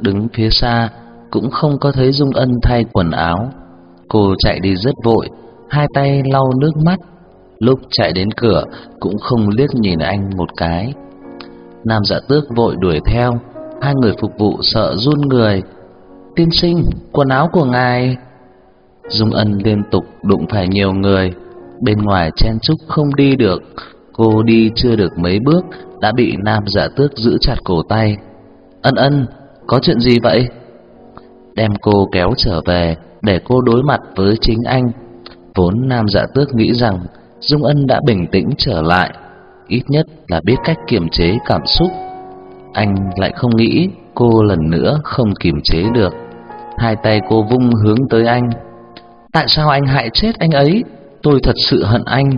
đứng phía xa cũng không có thấy Dung Ân thay quần áo. Cô chạy đi rất vội, hai tay lau nước mắt, lúc chạy đến cửa cũng không liếc nhìn anh một cái. Nam Dạ Tước vội đuổi theo, hai người phục vụ sợ run người. "Tiên sinh, quần áo của ngài." Dung Ân liên tục đụng phải nhiều người, bên ngoài chen chúc không đi được, cô đi chưa được mấy bước đã bị Nam Dạ Tước giữ chặt cổ tay. "Ân Ân, có chuyện gì vậy?" Đem cô kéo trở về để cô đối mặt với chính anh. Vốn Nam Dạ Tước nghĩ rằng Dung Ân đã bình tĩnh trở lại, ít nhất là biết cách kiềm chế cảm xúc. Anh lại không nghĩ cô lần nữa không kiềm chế được. Hai tay cô vung hướng tới anh. Tại sao anh hại chết anh ấy? Tôi thật sự hận anh.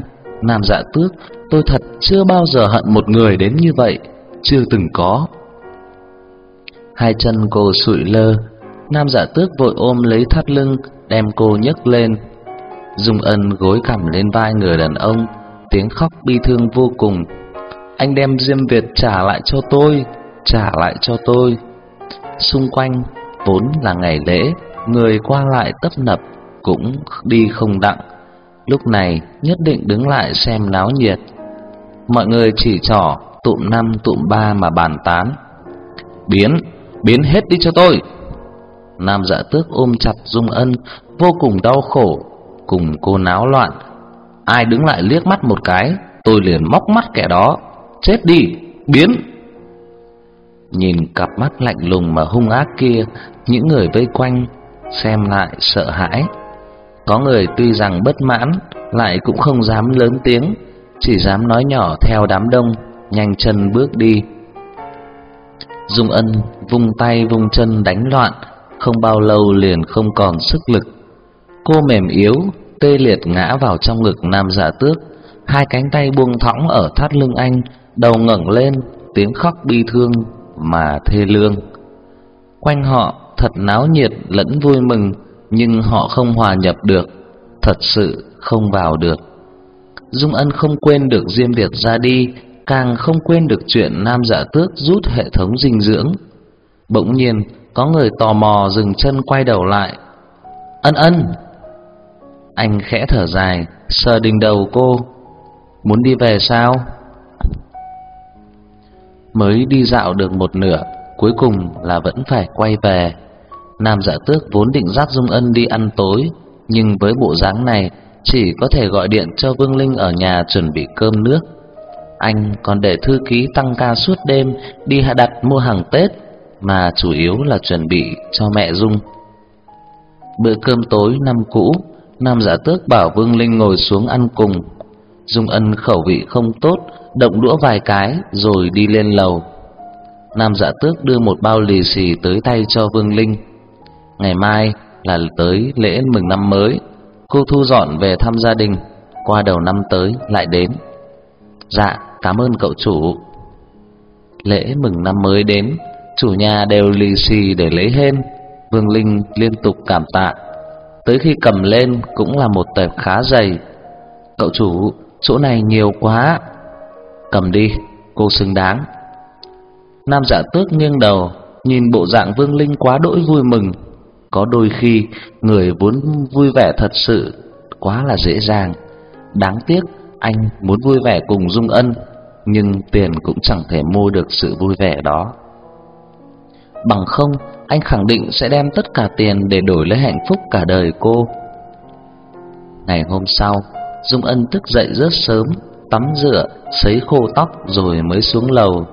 Nam Dạ Tước, tôi thật chưa bao giờ hận một người đến như vậy, chưa từng có. Hai chân cô sụi lơ, Nam Dạ Tước vội ôm lấy thắt lưng, đem cô nhấc lên. Dung Ân gối cằm lên vai người đàn ông, tiếng khóc bi thương vô cùng. Anh đem Diêm Việt trả lại cho tôi, trả lại cho tôi. Xung quanh vốn là ngày lễ, người qua lại tấp nập cũng đi không đặng. Lúc này nhất định đứng lại xem náo nhiệt. Mọi người chỉ trỏ tụm năm tụm ba mà bàn tán. Biến, biến hết đi cho tôi. Nam Dạ Tước ôm chặt Dung Ân, vô cùng đau khổ, cùng cô náo loạn. Ai đứng lại liếc mắt một cái, tôi liền móc mắt kẻ đó. Chết đi, biến. Nhìn cặp mắt lạnh lùng mà hung ác kia, những người vây quanh xem lại sợ hãi. Có người tuy rằng bất mãn, lại cũng không dám lớn tiếng, chỉ dám nói nhỏ theo đám đông, nhanh chân bước đi. Dung Ân vung tay vung chân đánh loạn, không bao lâu liền không còn sức lực. Cô mềm yếu, tê liệt ngã vào trong ngực Nam Dạ Tước, hai cánh tay buông thõng ở thắt lưng anh, đầu ngẩng lên, tiếng khóc bi thương mà thê lương. Quanh họ thật náo nhiệt lẫn vui mừng, nhưng họ không hòa nhập được, thật sự không vào được. Dung Ân không quên được Diêm Việt ra đi, càng không quên được chuyện Nam Dạ Tước rút hệ thống dinh dưỡng. Bỗng nhiên, có người tò mò dừng chân quay đầu lại. Ân ân! Anh khẽ thở dài, sờ đỉnh đầu cô. Muốn đi về sao? Mới đi dạo được một nửa, cuối cùng là vẫn phải quay về. Nam Dạ Tước vốn định dắt Dung Ân đi ăn tối, nhưng với bộ dáng này chỉ có thể gọi điện cho Vương Linh ở nhà chuẩn bị cơm nước. Anh còn để thư ký tăng ca suốt đêm đi hạ đặt mua hàng Tết mà chủ yếu là chuẩn bị cho mẹ Dung. Bữa cơm tối năm cũ, Nam Dạ Tước bảo Vương Linh ngồi xuống ăn cùng. Dung Ân khẩu vị không tốt, động đũa vài cái rồi đi lên lầu. Nam Dạ Tước đưa một bao lì xì tới tay cho Vương Linh. Ngày mai là tới lễ mừng năm mới, cô thu dọn về thăm gia đình, qua đầu năm tới lại đến. Dạ, cảm ơn cậu chủ. Lễ mừng năm mới đến, chủ nhà đều lì xì để lấy hên. Vương Linh liên tục cảm tạ. Tới khi cầm lên cũng là một tệp khá dày. Cậu chủ, chỗ này nhiều quá. Cầm đi, cô xứng đáng. Nam Dạ Tước nghiêng đầu, nhìn bộ dạng Vương Linh quá đỗi vui mừng. Có đôi khi người vốn vui vẻ thật sự quá là dễ dàng. Đáng tiếc anh muốn vui vẻ cùng Dung Ân, nhưng tiền cũng chẳng thể mua được sự vui vẻ đó. Bằng không, anh khẳng định sẽ đem tất cả tiền để đổi lấy hạnh phúc cả đời cô. Ngày hôm sau, Dung Ân thức dậy rất sớm, tắm rửa, sấy khô tóc rồi mới xuống lầu.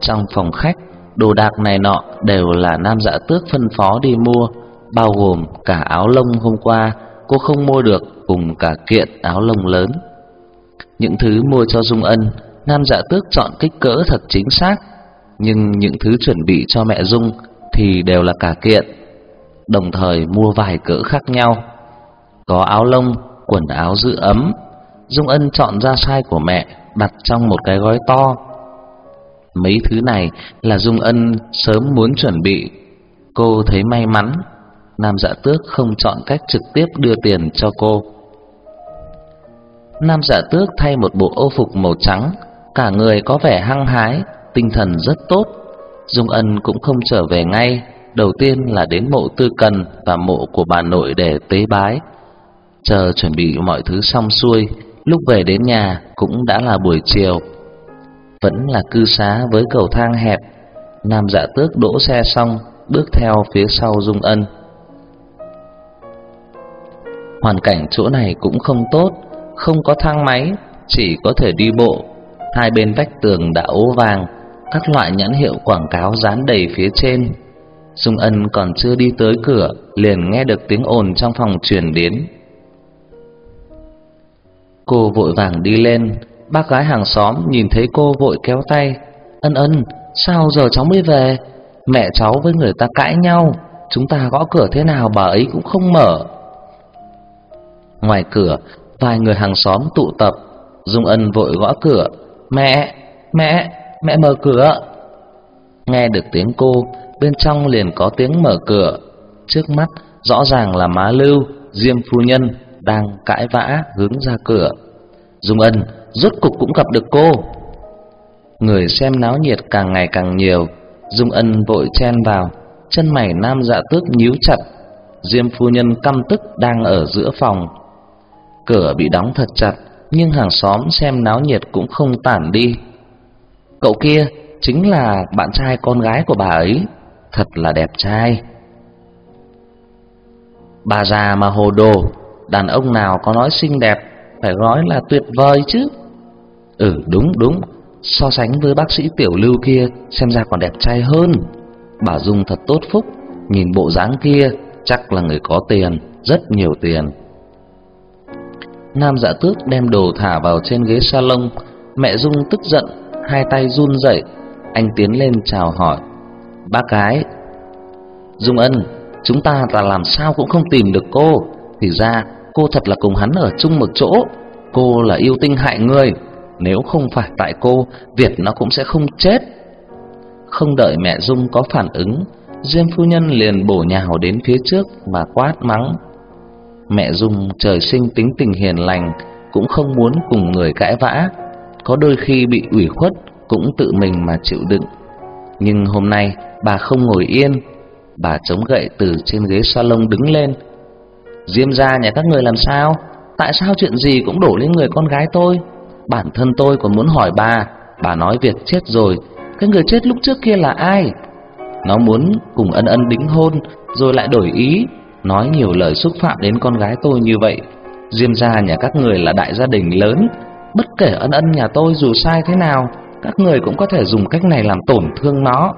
Trong phòng khách, đồ đạc này nọ đều là Nam Dạ Tước phân phó đi mua, bao gồm cả áo lông hôm qua cô không mua được cùng cả kiện áo lông lớn. Những thứ mua cho Dung Ân, Nam Dạ Tước chọn kích cỡ thật chính xác, nhưng những thứ chuẩn bị cho mẹ Dung thì đều là cả kiện, đồng thời mua vài cỡ khác nhau. Có áo lông, quần áo giữ ấm. Dung Ân chọn ra size của mẹ, đặt trong một cái gói to. Mấy thứ này là Dung Ân sớm muốn chuẩn bị. Cô thấy may mắn, Nam Dạ Tước không chọn cách trực tiếp đưa tiền cho cô. Nam Dạ Tước thay một bộ ô phục màu trắng, cả người có vẻ hăng hái, tinh thần rất tốt. Dung Ân cũng không trở về ngay, đầu tiên là đến mộ Tư Cần và mộ của bà nội để tế bái. Chờ chuẩn bị mọi thứ xong xuôi, lúc về đến nhà cũng đã là buổi chiều. Vẫn là cư xá với cầu thang hẹp, Nam Dạ Tước đỗ xe xong, bước theo phía sau Dung Ân. Hoàn cảnh chỗ này cũng không tốt, không có thang máy, chỉ có thể đi bộ. Hai bên vách tường đã ố vàng, các loại nhãn hiệu quảng cáo dán đầy phía trên. Dung Ân còn chưa đi tới cửa, liền nghe được tiếng ồn trong phòng truyền đến. Cô vội vàng đi lên, bác gái hàng xóm nhìn thấy cô vội kéo tay. Ân ân, sao giờ cháu mới về? Mẹ cháu với người ta cãi nhau, chúng ta gõ cửa thế nào bà ấy cũng không mở. Ngoài cửa, vài người hàng xóm tụ tập, Dung Ân vội gõ cửa. Mẹ, mẹ, mẹ mở cửa. Nghe được tiếng cô, bên trong liền có tiếng mở cửa. Trước mắt rõ ràng là má Lưu, Diêm phu nhân đang cãi vã hướng ra cửa. Dung Ân rốt cục cũng gặp được cô. Người xem náo nhiệt càng ngày càng nhiều, Dung Ân vội chen vào, chân mày nam dạ tước nhíu chặt. Diêm phu nhân căm tức đang ở giữa phòng. Cửa bị đóng thật chặt, nhưng hàng xóm xem náo nhiệt cũng không tản đi. Cậu kia chính là bạn trai con gái của bà ấy, thật là đẹp trai. Bà già mà hồ đồ, đàn ông nào có nói xinh đẹp phải nói là tuyệt vời chứ. Ừ đúng đúng, so sánh với bác sĩ tiểu lưu kia xem ra còn đẹp trai hơn. Bà Dung thật tốt phúc, nhìn bộ dáng kia chắc là người có tiền, rất nhiều tiền. Nam Dạ Tước đem đồ thả vào trên ghế salon, mẹ Dung tức giận, hai tay run rẩy. Anh tiến lên chào hỏi. Bác gái, Dung Ân, chúng ta là làm sao cũng không tìm được cô. Thì ra cô thật là cùng hắn ở chung một chỗ. Cô là yêu tinh hại người. Nếu không phải tại cô, Việt nó cũng sẽ không chết. Không đợi mẹ Dung có phản ứng, Diêm phu nhân liền bổ nhào đến phía trước mà quát mắng. Mẹ Dung trời sinh tính tình hiền lành, cũng không muốn cùng người cãi vã, có đôi khi bị ủy khuất cũng tự mình mà chịu đựng. Nhưng hôm nay bà không ngồi yên, bà chống gậy từ trên ghế salon đứng lên. Diêm gia nhà các người làm sao? Tại sao chuyện gì cũng đổ lên người con gái tôi? Bản thân tôi còn muốn hỏi bà, bà nói việc chết rồi, cái người chết lúc trước kia là ai? Nó muốn cùng ân ân đính hôn rồi lại đổi ý, nói nhiều lời xúc phạm đến con gái tôi như vậy. Diêm gia nhà các người là đại gia đình lớn, bất kể ân ân nhà tôi dù sai thế nào, các người cũng có thể dùng cách này làm tổn thương nó.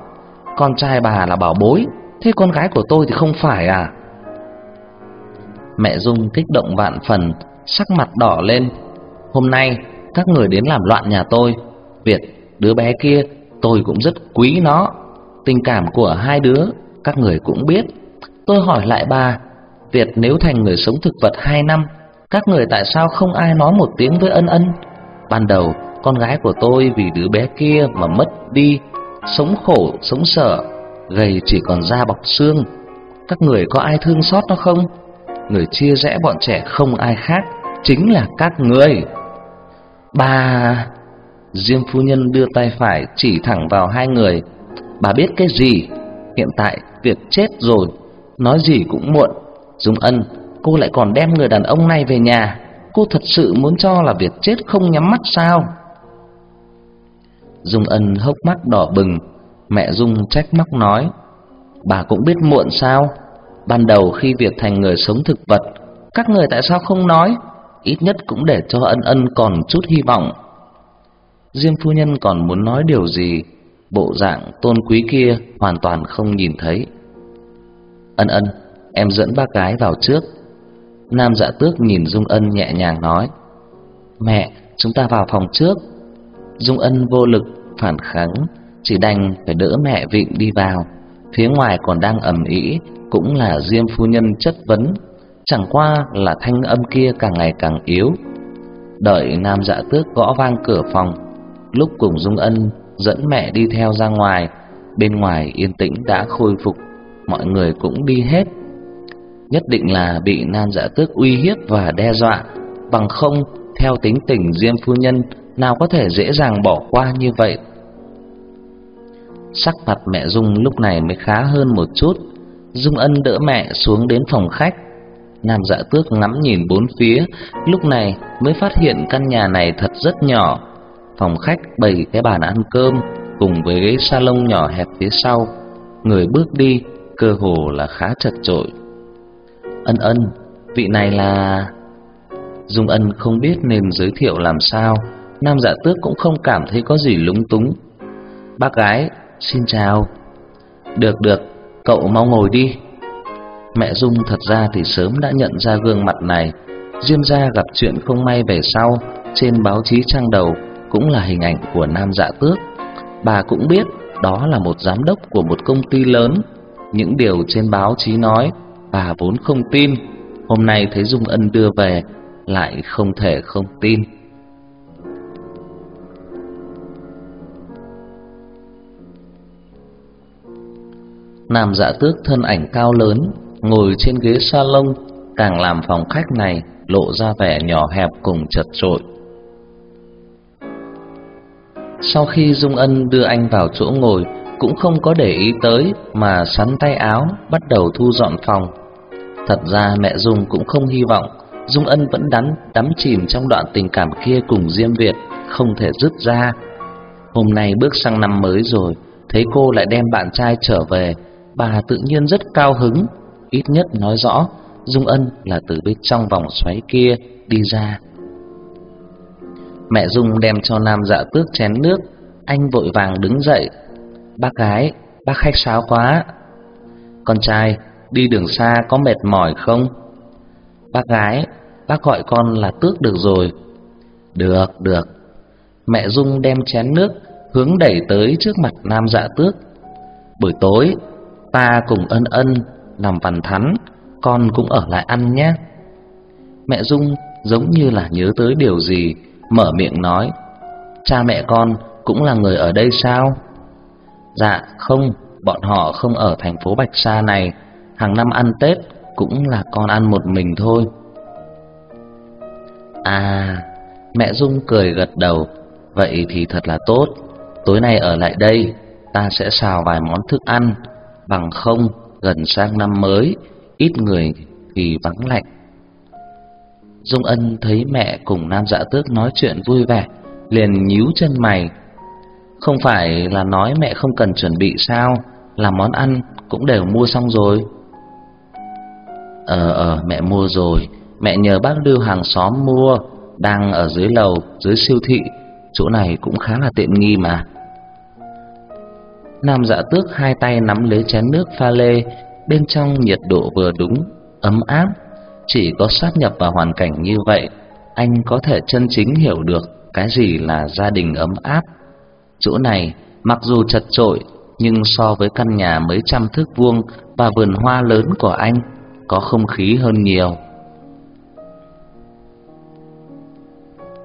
Con trai bà là bảo bối, thế con gái của tôi thì không phải à? Mẹ Dung kích động vạn phần, sắc mặt đỏ lên. Hôm nay các người đến làm loạn nhà tôi, Việt, đứa bé kia tôi cũng rất quý nó. Tình cảm của hai đứa các người cũng biết. Tôi hỏi lại bà, Việt nếu thành người sống thực vật hai năm, các người tại sao không ai nói một tiếng với ân ân? Ban đầu, con gái của tôi vì đứa bé kia mà mất đi, sống khổ, sống sợ, gầy chỉ còn da bọc xương. Các người có ai thương xót nó không? Người chia rẽ bọn trẻ không ai khác, chính là các người. Bà... Diêm phu nhân đưa tay phải chỉ thẳng vào hai người. Bà biết cái gì? Hiện tại việc chết rồi, nói gì cũng muộn. Dung Ân, cô lại còn đem người đàn ông này về nhà. Cô thật sự muốn cho là việc chết không nhắm mắt sao? Dung Ân hốc mắt đỏ bừng, mẹ Dung trách móc nói: "Bà cũng biết muộn sao? Ban đầu khi việc thành người sống thực vật, các người tại sao không nói? Ít nhất cũng để cho Ân Ân còn chút hy vọng." Diêm phu nhân còn muốn nói điều gì, bộ dạng tôn quý kia hoàn toàn không nhìn thấy. "Ân Ân, em dẫn bác gái vào trước." Nam Dạ Tước nhìn Dung Ân nhẹ nhàng nói: "Mẹ, chúng ta vào phòng trước." Dung Ân vô lực phản kháng, chỉ đành phải đỡ mẹ vịn đi vào. Phía ngoài còn đang ầm ĩ, cũng là Diêm phu nhân chất vấn, chẳng qua là thanh âm kia càng ngày càng yếu. Đợi Nam Dạ Tước gõ vang cửa phòng, lúc cùng Dung Ân dẫn mẹ đi theo ra ngoài, bên ngoài yên tĩnh đã khôi phục, mọi người cũng đi hết. Nhất định là bị Nam Dạ Tước uy hiếp và đe dọa, bằng không theo tính tình Diêm phu nhân nào có thể dễ dàng bỏ qua như vậy. Sắc mặt mẹ Dung lúc này mới khá hơn một chút. Dung Ân đỡ mẹ xuống đến phòng khách. Nam Dạ Tước ngắm nhìn bốn phía, lúc này mới phát hiện căn nhà này thật rất nhỏ. Phòng khách bày cái bàn ăn cơm cùng với ghế salon nhỏ hẹp phía sau. Người bước đi cơ hồ là khá chật chội. Ân Ân, vị này là Dung Ân không biết nên giới thiệu làm sao, Nam Dạ Tước cũng không cảm thấy có gì lúng túng. Bác gái, xin chào. Được được, cậu mau ngồi đi. Mẹ Dung thật ra thì sớm đã nhận ra gương mặt này, Diêm gia gặp chuyện không may về sau, trên báo chí trang đầu cũng là hình ảnh của Nam Dạ Tước. Bà cũng biết đó là một giám đốc của một công ty lớn, những điều trên báo chí nói bà vốn không tin, hôm nay thấy Dung Ân đưa về lại không thể không tin. Nam dạ tước thân ảnh cao lớn, ngồi trên ghế salon, càng làm phòng khách này lộ ra vẻ nhỏ hẹp cùng chật chội. Sau khi Dung Ân đưa anh vào chỗ ngồi, cũng không có để ý tới mà sắn tay áo bắt đầu thu dọn phòng. Thật ra mẹ Dung cũng không hy vọng Dung Ân vẫn đắm đắm chìm trong đoạn tình cảm kia cùng Diêm Việt, không thể dứt ra. Hôm nay bước sang năm mới rồi, thấy cô lại đem bạn trai trở về, bà tự nhiên rất cao hứng, ít nhất nói rõ Dung Ân là từ bên trong vòng xoáy kia đi ra. Mẹ Dung đem cho Nam Dạ Tước chén nước, anh vội vàng đứng dậy. "Bác gái, bác khách sáo quá." "Con trai, đi đường xa có mệt mỏi không?" Bác gái, bác gọi con là Tước được rồi. Được, được. Mẹ Dung đem chén nước hướng đẩy tới trước mặt Nam Dạ Tước. Buổi tối, ta cùng ân ân làm văn thắn, con cũng ở lại ăn nhé. Mẹ Dung giống như là nhớ tới điều gì, mở miệng nói. Cha mẹ con cũng là người ở đây sao? Dạ, không, bọn họ không ở thành phố Bạch Sa này, hàng năm ăn Tết cũng là con ăn một mình thôi. À, mẹ Dung cười gật đầu, vậy thì thật là tốt. Tối nay ở lại đây, ta sẽ xào vài món thức ăn, bằng không gần sang năm mới, ít người thì vắng lạnh. Dung Ân thấy mẹ cùng Nam Dạ Tước nói chuyện vui vẻ, liền nhíu chân mày. Không phải là nói mẹ không cần chuẩn bị sao, làm món ăn cũng đều mua xong rồi. Ờ ờ mẹ mua rồi. Mẹ nhờ bác Lưu hàng xóm mua Đang ở dưới lầu Dưới siêu thị. Chỗ này cũng khá là tiện nghi mà. Nam dạ tước hai tay nắm lấy chén nước pha lê Bên trong nhiệt độ vừa đúng Ấm áp. Chỉ có sát nhập vào hoàn cảnh như vậy Anh có thể chân chính hiểu được Cái gì là gia đình ấm áp. Chỗ này mặc dù chật chội Nhưng so với căn nhà mấy trăm thước vuông Và vườn hoa lớn của anh có không khí hơn nhiều.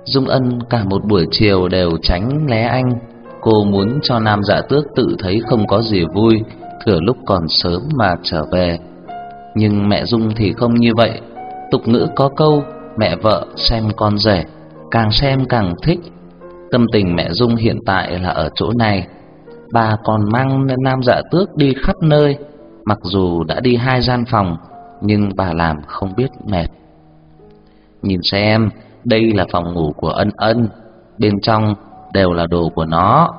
Dung Ân cả một buổi chiều đều tránh né anh, cô muốn cho Nam Dạ Tước tự thấy không có gì vui, thừa lúc còn sớm mà trở về. Nhưng mẹ Dung thì không như vậy, tục ngữ có câu mẹ vợ xem con rể, càng xem càng thích. Tâm tình mẹ Dung hiện tại là ở chỗ này, bà còn mang Nam Dạ Tước đi khắp nơi, mặc dù đã đi hai gian phòng nhưng bà làm không biết mệt. Nhìn xem, đây là phòng ngủ của Ân Ân, bên trong đều là đồ của nó.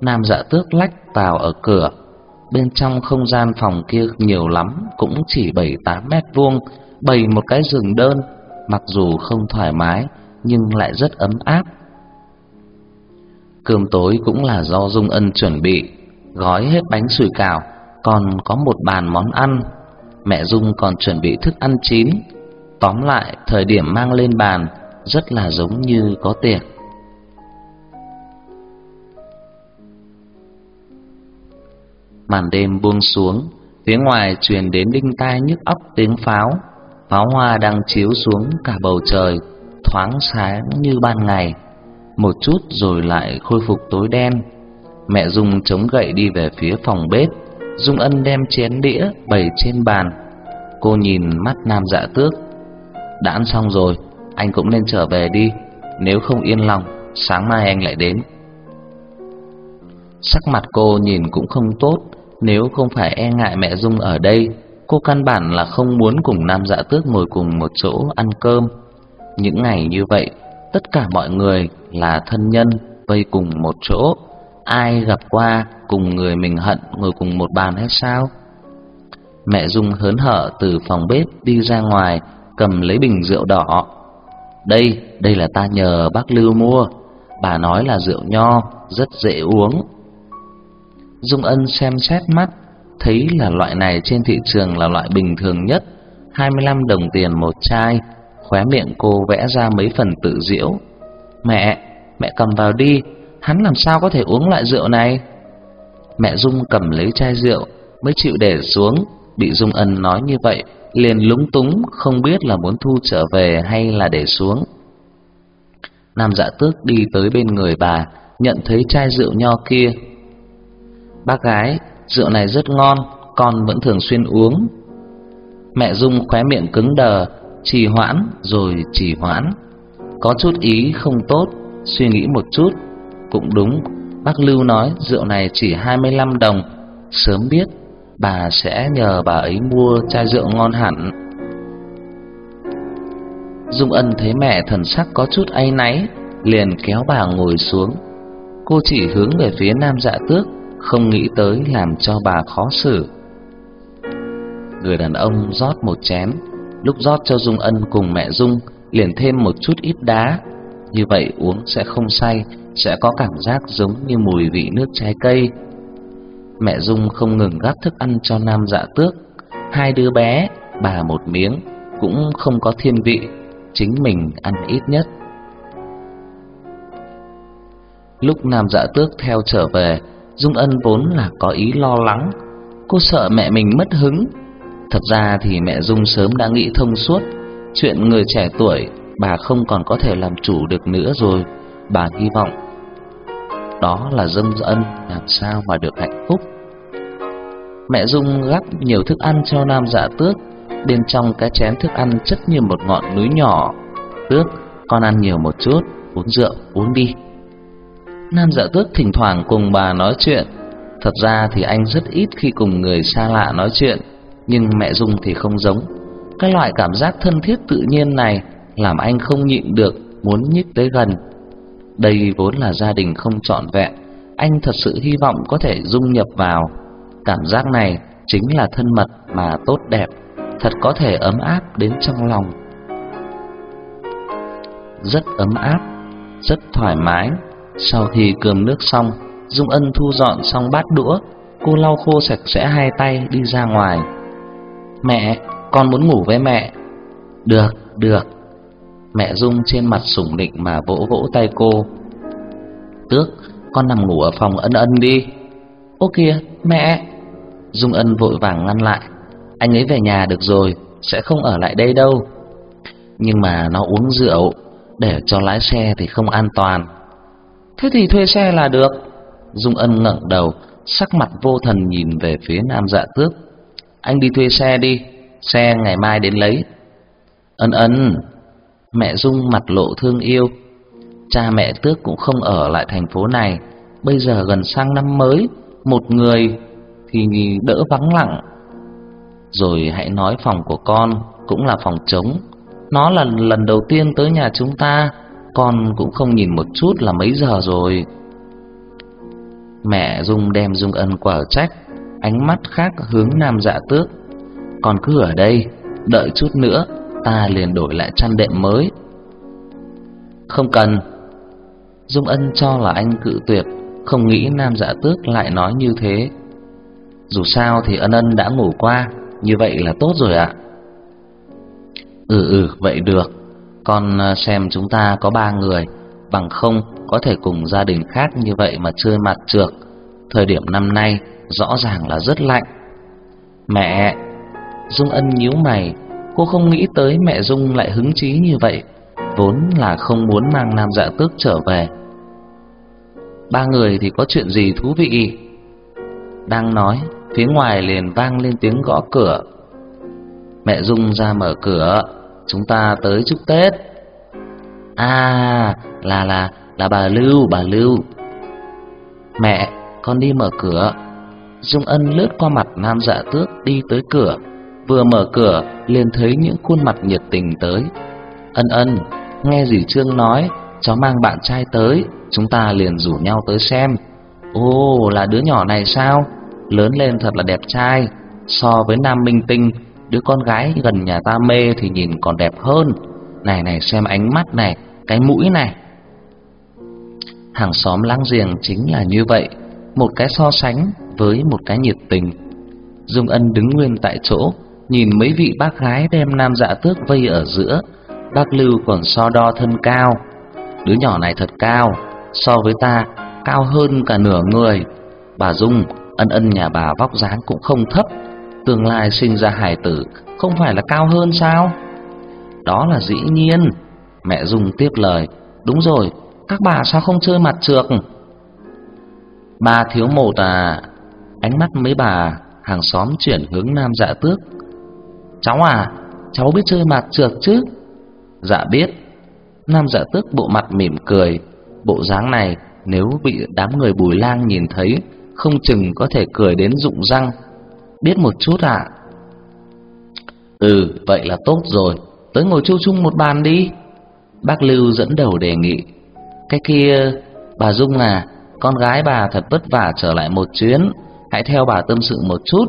Nam Dạ Tước lách vào ở cửa, bên trong không gian phòng kia nhiều lắm, cũng chỉ 7-8 mét vuông, bày một cái giường đơn, mặc dù không thoải mái nhưng lại rất ấm áp. Cơm tối cũng là do Dung Ân chuẩn bị, gói hết bánh sủi cảo, còn có một bàn món ăn mẹ Dung còn chuẩn bị thức ăn chín. Tóm lại, thời điểm mang lên bàn rất là giống như có tiệc. Màn đêm buông xuống, phía ngoài truyền đến đinh tai nhức óc tiếng pháo. Pháo hoa đang chiếu xuống cả bầu trời, thoáng sáng như ban ngày. Một chút rồi lại khôi phục tối đen. Mẹ Dung chống gậy đi về phía phòng bếp, Dung Ân đem chén đĩa bày trên bàn. Cô nhìn mắt Nam Dạ Tước. Đã ăn xong rồi, anh cũng nên trở về đi, nếu không yên lòng, sáng mai anh lại đến. Sắc mặt cô nhìn cũng không tốt, nếu không phải e ngại mẹ Dung ở đây, cô căn bản là không muốn cùng Nam Dạ Tước ngồi cùng một chỗ ăn cơm. Những ngày như vậy, tất cả mọi người là thân nhân vây cùng một chỗ, ai gặp qua cùng người mình hận ngồi cùng một bàn hay sao? Mẹ Dung hớn hở từ phòng bếp đi ra ngoài, cầm lấy bình rượu đỏ. Đây, đây là ta nhờ bác Lưu mua, bà nói là rượu nho, rất dễ uống. Dung Ân xem xét mắt, thấy là loại này trên thị trường là loại bình thường nhất, 25 đồng tiền một chai. Khóe miệng cô vẽ ra mấy phần tự diễu. "Mẹ, mẹ cầm vào đi, hắn làm sao có thể uống loại rượu này?" Mẹ Dung cầm lấy chai rượu mới chịu để xuống, bị Dung Ân nói như vậy, liền lúng túng không biết là muốn thu trở về hay là để xuống. Nam Dạ Tước đi tới bên người bà, nhận thấy chai rượu nho kia. "Bác gái, rượu này rất ngon, con vẫn thường xuyên uống." Mẹ Dung khóe miệng cứng đờ, trì hoãn rồi trì hoãn. Có chút ý không tốt, suy nghĩ một chút, cũng đúng, bác Lưu nói rượu này chỉ 25 đồng, sớm biết bà sẽ nhờ bà ấy mua chai rượu ngon hẳn. Dung Ân thấy mẹ thần sắc có chút áy náy, liền kéo bà ngồi xuống. Cô chỉ hướng về phía Nam Dạ Tước, không nghĩ tới làm cho bà khó xử. Người đàn ông rót một chén, lúc rót cho Dung Ân cùng mẹ Dung liền thêm một chút ít đá, như vậy uống sẽ không say, sẽ có cảm giác giống như mùi vị nước trái cây. Mẹ Dung không ngừng gắp thức ăn cho Nam Dạ Tước, hai đứa bé, bà một miếng cũng không có thiên vị, chính mình ăn ít nhất. Lúc Nam Dạ Tước theo trở về, Dung Ân vốn là có ý lo lắng, cô sợ mẹ mình mất hứng. Thật ra thì mẹ Dung sớm đã nghĩ thông suốt, chuyện người trẻ tuổi bà không còn có thể làm chủ được nữa rồi. Bà hy vọng đó là dâm Ân làm sao mà được hạnh phúc. Mẹ Dung gắp nhiều thức ăn cho Nam Dạ Tước, bên trong cái chén thức ăn chất như một ngọn núi nhỏ. Tước, con ăn nhiều một chút, uống rượu, uống đi. Nam Dạ Tước thỉnh thoảng cùng bà nói chuyện. Thật ra thì anh rất ít khi cùng người xa lạ nói chuyện, nhưng mẹ Dung thì không giống. Cái loại cảm giác thân thiết tự nhiên này làm anh không nhịn được muốn nhích tới gần. Đây vốn là gia đình không trọn vẹn, anh thật sự hy vọng có thể dung nhập vào. Cảm giác này chính là thân mật mà tốt đẹp, thật có thể ấm áp đến trong lòng. Rất ấm áp, rất thoải mái. Sau khi cơm nước xong, Dung Ân thu dọn xong bát đũa, cô lau khô sạch sẽ hai tay đi ra ngoài. "Mẹ, con muốn ngủ với mẹ." "Được, được." Mẹ Dung trên mặt sủng nịnh mà vỗ vỗ tay cô. "Tước, con nằm ngủ ở phòng Ân Ân đi." "Ô kìa, mẹ." Dung Ân vội vàng ngăn lại. "Anh ấy về nhà được rồi, sẽ không ở lại đây đâu." Nhưng mà nó uống rượu, để cho lái xe thì không an toàn. Thế thì thuê xe là được. Dung Ân ngẩng đầu, sắc mặt vô thần nhìn về phía Nam Dạ Tước. Anh đi thuê xe đi, xe ngày mai đến lấy. Ân ân, mẹ Dung mặt lộ thương yêu. Cha mẹ Tước cũng không ở lại thành phố này, bây giờ gần sang năm mới, một người thì đỡ vắng lặng. Rồi hãy nói phòng của con cũng là phòng trống. Nó là lần đầu tiên tới nhà chúng ta, con cũng không nhìn một chút là mấy giờ rồi. Mẹ Dung đem Dung Ân quả trách, ánh mắt khác hướng Nam Dạ Tước. còn cứ ở đây, đợi chút nữa, ta liền đổi lại chăn đệm mới. Không cần. Dung Ân cho là anh cự tuyệt, không nghĩ Nam Dạ Tước lại nói như thế. Dù sao thì Ân Ân đã ngủ qua, như vậy là tốt rồi ạ. Ừ ừ, vậy được. Con ờ, xem chúng ta có ba người, bằng không có thể cùng gia đình khác như vậy mà chơi mặt trược. Thời điểm năm nay rõ ràng là rất lạnh. Mẹ, Dung Ân nhíu mày, cô không nghĩ tới mẹ Dung lại hứng chí như vậy, vốn là không muốn mang Nam Dạ Tước trở về. Ba người thì có chuyện gì thú vị? Đang nói, phía ngoài liền vang lên tiếng gõ cửa. Mẹ Dung ra mở cửa, chúng ta tới chúc Tết. À, là là là bà Lưu, bà Lưu. Mẹ, con đi mở cửa. Dung Ân lướt qua mặt Nam Dạ Tước đi tới cửa, vừa mở cửa liền thấy những khuôn mặt nhiệt tình tới. Ân Ân, nghe dì Trương nói, cháu mang bạn trai tới, chúng ta liền rủ nhau tới xem. Ồ, là đứa nhỏ này sao? Lớn lên thật là đẹp trai, so với Nam Minh Tinh, đứa con gái gần nhà ta mê thì nhìn còn đẹp hơn. Này này xem ánh mắt này, cái mũi này. Hàng xóm láng giềng chính là như vậy, một cái so sánh với một cái nhiệt tình. Dung Ân đứng nguyên tại chỗ, nhìn mấy vị bác gái đem nam dạ tước vây ở giữa, bác Lưu còn so đo thân cao. Đứa nhỏ này thật cao, so với ta cao hơn cả nửa người. Bà Dung, ân ân nhà bà vóc dáng cũng không thấp, tương lai sinh ra hài tử không phải là cao hơn sao? Đó là dĩ nhiên. Mẹ Dung tiếp lời, đúng rồi, các bà sao không chơi mặt trược? Ba thiếu một à? Ánh mắt mấy bà hàng xóm chuyển hướng nam dạ tước. Cháu à, cháu biết chơi mặt trượt chứ? Dạ biết. Nam dạ tước bộ mặt mỉm cười, bộ dáng này nếu bị đám người bùi lang nhìn thấy, không chừng có thể cười đến rụng răng. Biết một chút ạ. À? Ừ, vậy là tốt rồi, tới ngồi chung chung một bàn đi. Bác Lưu dẫn đầu đề nghị. Cái kia, bà Dung à, con gái bà thật vất vả trở lại một chuyến, hãy theo bà tâm sự một chút.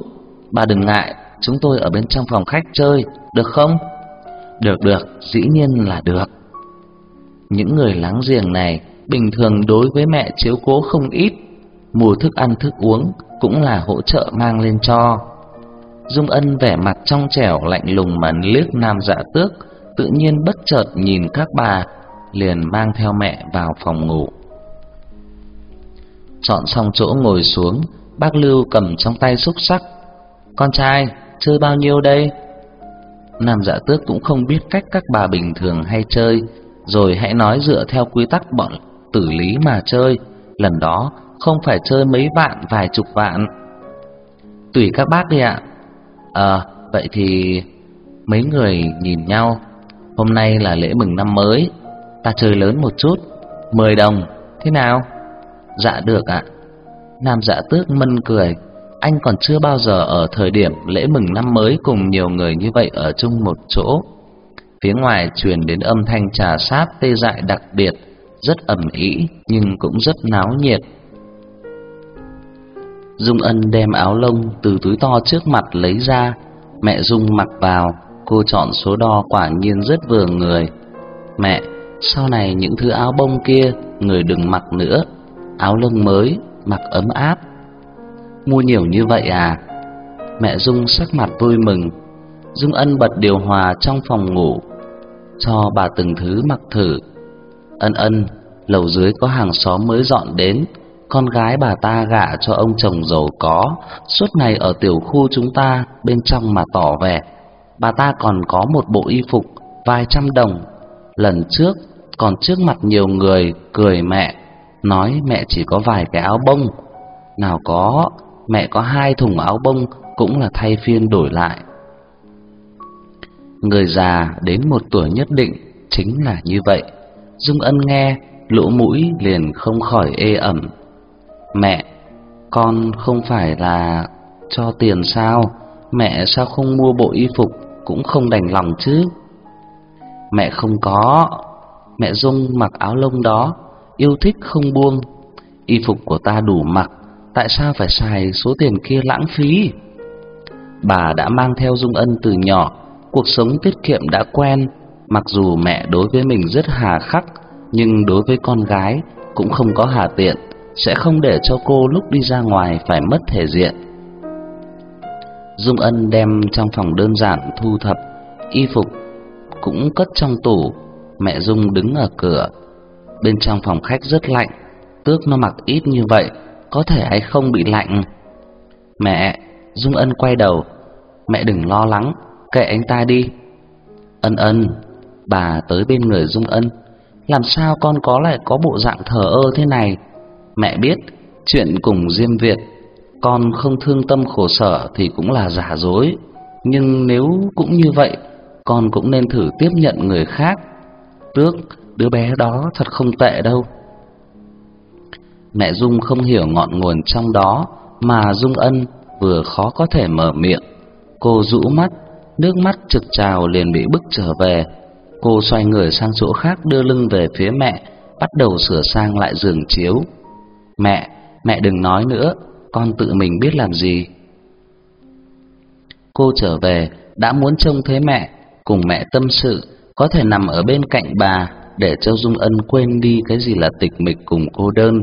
Bà đừng ngại, chúng tôi ở bên trong phòng khách chơi, được không? Được được, dĩ nhiên là được. Những người láng giềng này bình thường đối với mẹ chiếu cố không ít, mua thức ăn thức uống cũng là hỗ trợ mang lên cho. Dung Ân vẻ mặt trong trẻo lạnh lùng mà liếc Nam Dạ Tước, tự nhiên bất chợt nhìn các bà, liền mang theo mẹ vào phòng ngủ. Chọn xong chỗ ngồi xuống, bác Lưu cầm trong tay xúc sắc. Con trai, chơi bao nhiêu đây? Nam dạ tước cũng không biết cách các bà bình thường hay chơi, rồi hãy nói dựa theo quy tắc bọn tử lý mà chơi. Lần đó không phải chơi mấy vạn vài chục vạn. Tùy các bác đi ạ. Ờ, vậy thì mấy người nhìn nhau. Hôm nay là lễ mừng năm mới, ta chơi lớn một chút, mười đồng, thế nào? Dạ được ạ. Nam dạ tước mân cười, anh còn chưa bao giờ ở thời điểm lễ mừng năm mới cùng nhiều người như vậy ở chung một chỗ. Phía ngoài truyền đến âm thanh trà sát tê dại đặc biệt, rất ẩm ĩ nhưng cũng rất náo nhiệt. Dung Ân đem áo lông từ túi to trước mặt lấy ra, mẹ Dung mặc vào, cô chọn số đo quả nhiên rất vừa người. Mẹ, sau này những thứ áo bông kia người đừng mặc nữa, áo lông mới, mặc ấm áp. Mua nhiều như vậy à? Mẹ Dung sắc mặt vui mừng. Dung Ân bật điều hòa trong phòng ngủ, cho bà từng thứ mặc thử. Ân Ân, lầu dưới có hàng xóm mới dọn đến, con gái bà ta gả cho ông chồng giàu có, suốt ngày ở tiểu khu chúng ta bên trong mà tỏ vẻ. Bà ta còn có một bộ y phục vài trăm đồng. Lần trước còn trước mặt nhiều người cười mẹ, nói mẹ chỉ có vài cái áo bông. Nào có, mẹ có hai thùng áo bông cũng là thay phiên đổi lại. Người già đến một tuổi nhất định chính là như vậy. Dung Ân nghe, lỗ mũi liền không khỏi ê ẩm. Mẹ, con không phải là cho tiền sao? Mẹ sao không mua bộ y phục cũng không đành lòng chứ? Mẹ không có. Mẹ Dung mặc áo lông đó, yêu thích không buông. Y phục của ta đủ mặc, tại sao phải xài số tiền kia lãng phí? Bà đã mang theo Dung Ân từ nhỏ, cuộc sống tiết kiệm đã quen, mặc dù mẹ đối với mình rất hà khắc, nhưng đối với con gái cũng không có hà tiện, sẽ không để cho cô lúc đi ra ngoài phải mất thể diện. Dung Ân đem trong phòng đơn giản thu thập y phục cũng cất trong tủ, mẹ Dung đứng ở cửa. Bên trong phòng khách rất lạnh, tước nó mặc ít như vậy có thể hay không bị lạnh. Mẹ, Dung Ân quay đầu, mẹ đừng lo lắng, kệ anh ta đi. Ân ân, bà tới bên người Dung Ân, làm sao con có lại có bộ dạng thờ ơ thế này? Mẹ biết, chuyện cùng Diêm Việt, con không thương tâm khổ sở thì cũng là giả dối. Nhưng nếu cũng như vậy, con cũng nên thử tiếp nhận người khác. Tước, đứa bé đó thật không tệ đâu. Mẹ Dung không hiểu ngọn nguồn trong đó mà Dung Ân vừa khó có thể mở miệng. Cô rũ mắt, nước mắt trực trào liền bị bức trở về. Cô xoay người sang chỗ khác đưa lưng về phía mẹ, bắt đầu sửa sang lại giường chiếu. "Mẹ, mẹ đừng nói nữa, con tự mình biết làm gì." Cô trở về đã muốn trông thấy mẹ, cùng mẹ tâm sự, có thể nằm ở bên cạnh bà để cho Dung Ân quên đi cái gì là tịch mịch cùng cô đơn.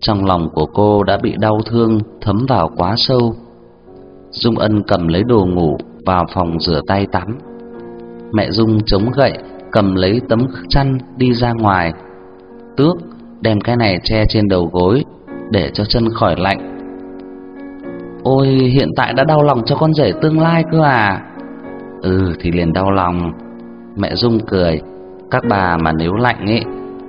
Trong lòng của cô đã bị đau thương thấm vào quá sâu. Dung Ân cầm lấy đồ ngủ vào phòng rửa tay tắm. Mẹ Dung chống gậy, cầm lấy tấm chăn đi ra ngoài. Tước đem cái này che trên đầu gối để cho chân khỏi lạnh. Ôi, hiện tại đã đau lòng cho con rể tương lai cơ à? Ừ thì liền đau lòng. Mẹ Dung cười, các bà mà nếu lạnh ấy,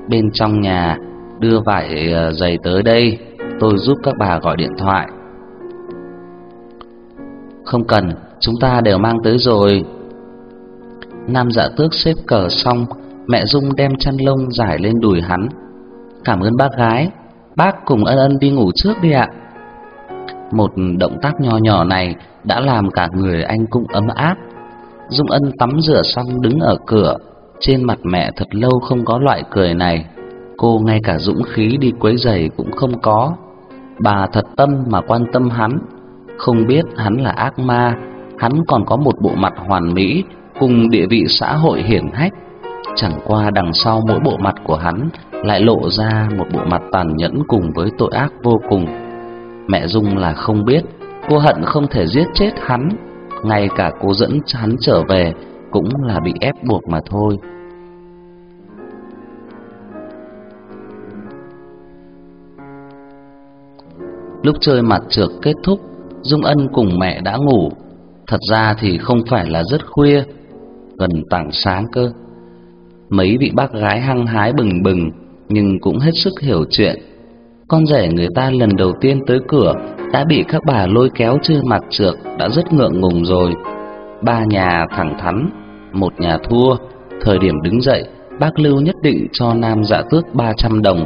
bên trong nhà đưa vải ờ, giày tới đây, tôi giúp các bà gọi điện thoại. Không cần, chúng ta đều mang tới rồi. Nam dạ tước xếp cờ xong, mẹ Dung đem chăn lông giải lên đùi hắn. Cảm ơn bác gái, bác cùng ân ân đi ngủ trước đi ạ. Một động tác nhỏ nhỏ này đã làm cả người anh cũng ấm áp. Dung Ân tắm rửa xong đứng ở cửa, trên mặt mẹ thật lâu không có loại cười này. Cô ngay cả dũng khí đi quấy giày cũng không có. Bà thật tâm mà quan tâm hắn, không biết hắn là ác ma, hắn còn có một bộ mặt hoàn mỹ cùng địa vị xã hội hiển hách. Chẳng qua đằng sau mỗi bộ mặt của hắn lại lộ ra một bộ mặt tàn nhẫn cùng với tội ác vô cùng. Mẹ Dung là không biết, cô hận không thể giết chết hắn, ngay cả cô dẫn hắn trở về cũng là bị ép buộc mà thôi. Lúc chơi mặt trượt kết thúc, Dung Ân cùng mẹ đã ngủ. Thật ra thì không phải là rất khuya, gần tảng sáng cơ. Mấy vị bác gái hăng hái bừng bừng, nhưng cũng hết sức hiểu chuyện. Con rể người ta lần đầu tiên tới cửa đã bị các bà lôi kéo chơi mặt trượt đã rất ngượng ngùng rồi. Ba nhà thẳng thắn, một nhà thua. Thời điểm đứng dậy, bác Lưu nhất định cho nam dạ tước 300 đồng.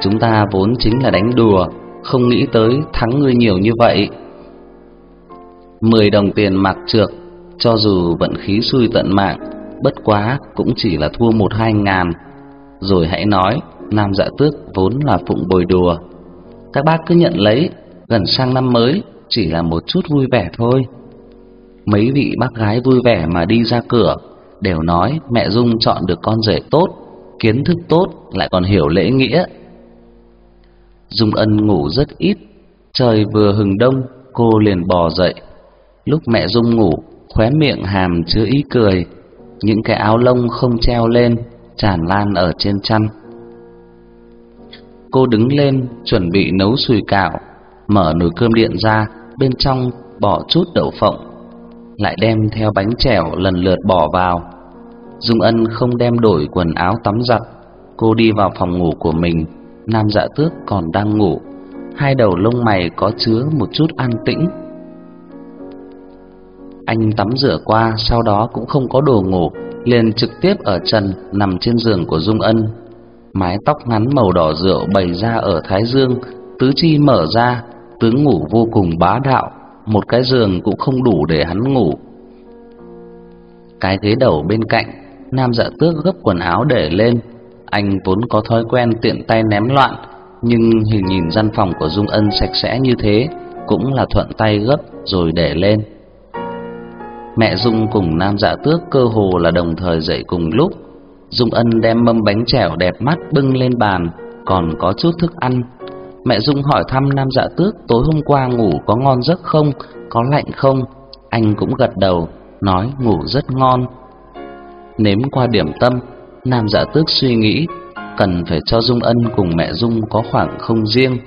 Chúng ta vốn chính là đánh đùa, không nghĩ tới thắng ngươi nhiều như vậy. 10 đồng tiền mặc trược, cho dù vận khí xui tận mạng, bất quá cũng chỉ là thua một hai ngàn. Rồi hãy nói, nam dạ tước vốn là phụng bồi đùa. Các bác cứ nhận lấy, gần sang năm mới chỉ là một chút vui vẻ thôi. Mấy vị bác gái vui vẻ mà đi ra cửa, đều nói mẹ Dung chọn được con rể tốt, kiến thức tốt, lại còn hiểu lễ nghĩa. Dung Ân ngủ rất ít, trời vừa hừng đông, cô liền bò dậy. Lúc mẹ Dung ngủ, khóe miệng hàm chứa ý cười, những cái áo lông không treo lên, tràn lan ở trên chăn. Cô đứng lên, chuẩn bị nấu sùi cảo, mở nồi cơm điện ra, bên trong bỏ chút đậu phộng, lại đem theo bánh chẻo lần lượt bỏ vào. Dung Ân không đem đổi quần áo tắm giặt, cô đi vào phòng ngủ của mình, Nam Dạ Tước còn đang ngủ, hai đầu lông mày có chứa một chút an tĩnh. Anh tắm rửa qua, sau đó cũng không có đồ ngủ, liền trực tiếp ở trần nằm trên giường của Dung Ân. Mái tóc ngắn màu đỏ rượu bày ra ở thái dương, tứ chi mở ra, tướng ngủ vô cùng bá đạo, một cái giường cũng không đủ để hắn ngủ. Cái ghế đầu bên cạnh, Nam Dạ Tước gấp quần áo để lên, anh vốn có thói quen tiện tay ném loạn, nhưng hình nhìn gian phòng của Dung Ân sạch sẽ như thế, cũng là thuận tay gấp rồi để lên. Mẹ Dung cùng Nam Dạ Tước cơ hồ là đồng thời dậy cùng lúc. Dung Ân đem mâm bánh chèo đẹp mắt bưng lên bàn, còn có chút thức ăn. Mẹ Dung hỏi thăm Nam Dạ Tước tối hôm qua ngủ có ngon giấc không, có lạnh không? Anh cũng gật đầu, nói ngủ rất ngon. Nếm qua điểm tâm, Nam Dạ Tước suy nghĩ cần phải cho Dung Ân cùng mẹ Dung có khoảng không riêng.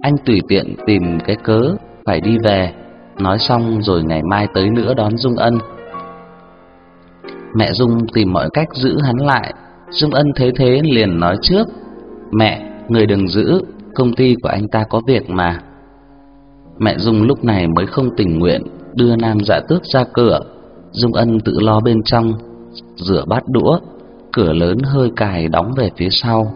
Anh tùy tiện tìm cái cớ phải đi về, nói xong rồi ngày mai tới nữa đón Dung Ân. Mẹ Dung tìm mọi cách giữ hắn lại, Dung Ân thấy thế liền nói trước: "Mẹ, người đừng giữ, công ty của anh ta có việc mà." Mẹ Dung lúc này mới không tình nguyện đưa Nam Dạ Tước ra cửa, Dung Ân tự lo bên trong, rửa bát đũa, cửa lớn hơi cài đóng về phía sau.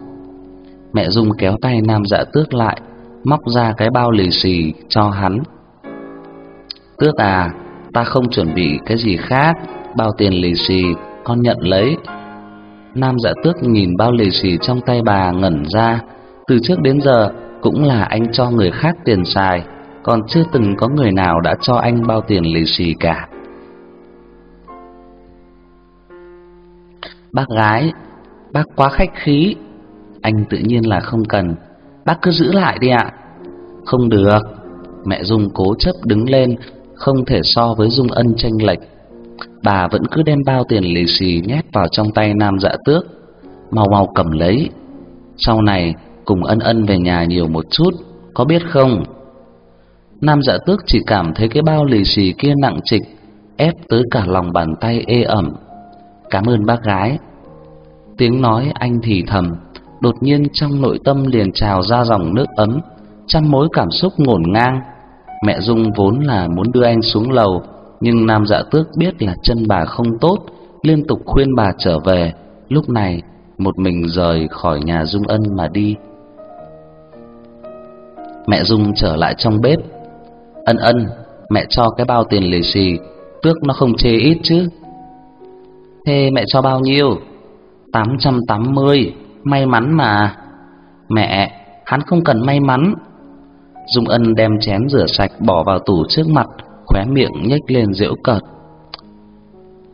Mẹ Dung kéo tay Nam Dạ Tước lại, móc ra cái bao lì xì cho hắn. Tước à, ta không chuẩn bị cái gì khác, bao tiền lì xì con nhận lấy. Nam Dạ Tước nhìn bao lì xì trong tay bà ngẩn ra, từ trước đến giờ cũng là anh cho người khác tiền xài, còn chưa từng có người nào đã cho anh bao tiền lì xì cả. Bác gái, bác quá khách khí. Anh tự nhiên là không cần, bác cứ giữ lại đi ạ. Không được. Mẹ Dung cố chấp đứng lên, không thể so với Dung Ân tranh lệch. Bà vẫn cứ đem bao tiền lì xì nhét vào trong tay Nam Dạ Tước, mau mau cầm lấy. Sau này cùng Ân Ân về nhà nhiều một chút, có biết không? Nam Dạ Tước chỉ cảm thấy cái bao lì xì kia nặng trịch, ép tới cả lòng bàn tay ê ẩm. Cảm ơn bác gái. Tiếng nói anh thì thầm, đột nhiên trong nội tâm liền trào ra dòng nước ấm, trăm mối cảm xúc ngổn ngang. Mẹ Dung vốn là muốn đưa anh xuống lầu, nhưng Nam Dạ Tước biết là chân bà không tốt, liên tục khuyên bà trở về. Lúc này, một mình rời khỏi nhà Dung Ân mà đi. Mẹ Dung trở lại trong bếp. Ân ân, mẹ cho cái bao tiền lì xì, Tước nó không chê ít chứ. Thế mẹ cho bao nhiêu? 880, may mắn mà. Mẹ, hắn không cần may mắn. Dung Ân đem chén rửa sạch bỏ vào tủ trước mặt, khóe miệng nhếch lên giễu cợt.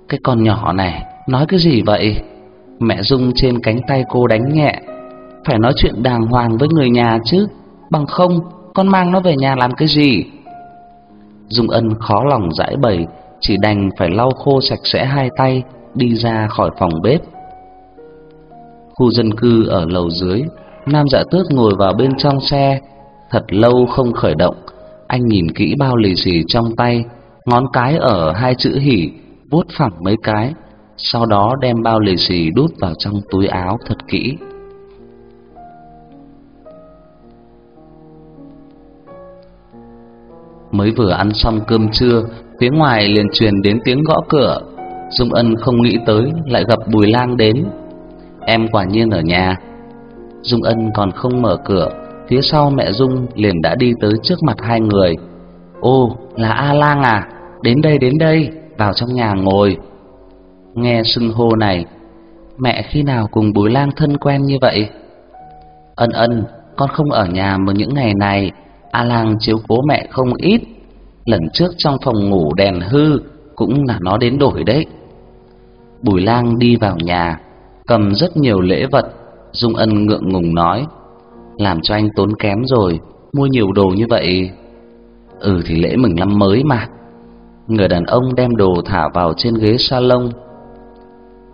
Cái con nhỏ này, nói cái gì vậy? Mẹ Dung trên cánh tay cô đánh nhẹ. Phải nói chuyện đàng hoàng với người nhà chứ, bằng không con mang nó về nhà làm cái gì? Dung Ân khó lòng giải bày, chỉ đành phải lau khô sạch sẽ hai tay, đi ra khỏi phòng bếp. Khu dân cư ở lầu dưới, Nam Dạ Tước ngồi vào bên trong xe, thật lâu không khởi động. Anh nhìn kỹ bao lì xì trong tay, ngón cái ở hai chữ hỉ, vuốt phẳng mấy cái, sau đó đem bao lì xì đút vào trong túi áo thật kỹ. Mới vừa ăn xong cơm trưa, phía ngoài liền truyền đến tiếng gõ cửa. Dung Ân không nghĩ tới lại gặp Bùi Lang đến. Em quả nhiên ở nhà. Dung Ân còn không mở cửa, phía sau mẹ Dung liền đã đi tới trước mặt hai người. "Ô, là A Lang à? Đến đây đến đây, vào trong nhà ngồi." Nghe xưng hô này, mẹ khi nào cùng Bùi Lang thân quen như vậy? Ân Ân, con không ở nhà mà những ngày này, A Lang chiếu cố mẹ không ít. Lần trước trong phòng ngủ đèn hư cũng là nó đến đổi đấy. Bùi Lang đi vào nhà, cầm rất nhiều lễ vật, Dung Ân ngượng ngùng nói: "Làm cho anh tốn kém rồi, mua nhiều đồ như vậy." "Ừ thì lễ mừng năm mới mà." Người đàn ông đem đồ thả vào trên ghế salon.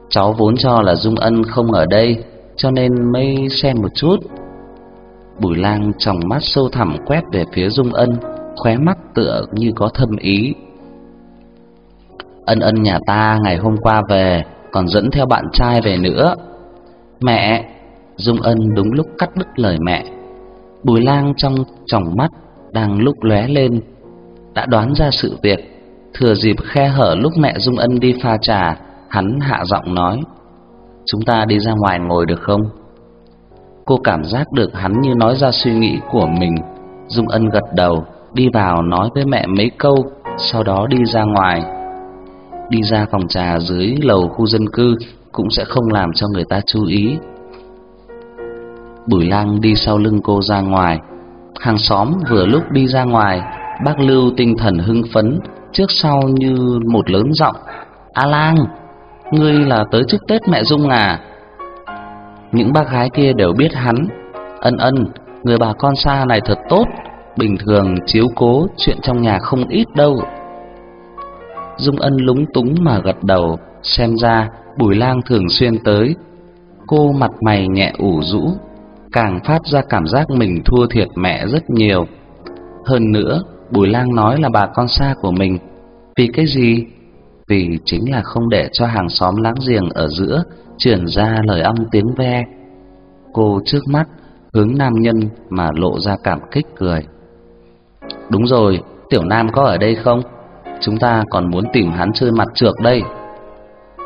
Cháu vốn cho là Dung Ân không ở đây, cho nên mới xem một chút. Bùi Lang trong mắt sâu thẳm quét về phía Dung Ân, khóe mắt tựa như có thâm ý. Ân Ân nhà ta ngày hôm qua về, còn dẫn theo bạn trai về nữa. Mẹ, Dung Ân đúng lúc cắt đứt lời mẹ. Bùi Lang trong tròng mắt đang lúc lóe lên, đã đoán ra sự việc, thừa dịp khe hở lúc mẹ Dung Ân đi pha trà, hắn hạ giọng nói: "Chúng ta đi ra ngoài ngồi được không?" Cô cảm giác được hắn như nói ra suy nghĩ của mình. Dung Ân gật đầu, đi vào nói với mẹ mấy câu, sau đó đi ra ngoài. Đi ra phòng trà dưới lầu khu dân cư cũng sẽ không làm cho người ta chú ý. Bùi Lang đi sau lưng cô ra ngoài. Hàng xóm vừa lúc đi ra ngoài, bác Lưu tinh thần hưng phấn, trước sau như một lớn giọng: "A Lang, ngươi là tới trước Tết mẹ Dung à?" Những bác gái kia đều biết hắn. Ân ân, người bà con xa này thật tốt. Bình thường chiếu cố chuyện trong nhà không ít đâu. Dung ân lúng túng mà gật đầu Xem ra Bùi lang thường xuyên tới. Cô mặt mày nhẹ ủ rũ Càng phát ra cảm giác mình thua thiệt mẹ rất nhiều. Hơn nữa Bùi lang nói là bà con xa của mình. Vì cái gì? Vì chính là không để cho hàng xóm láng giềng ở giữa truyền ra lời âm tiếng ve. Cô trước mắt hướng nam nhân mà lộ ra cảm kích cười. Đúng rồi, tiểu nam có ở đây không? Chúng ta còn muốn tìm hắn chơi mặt trược đây.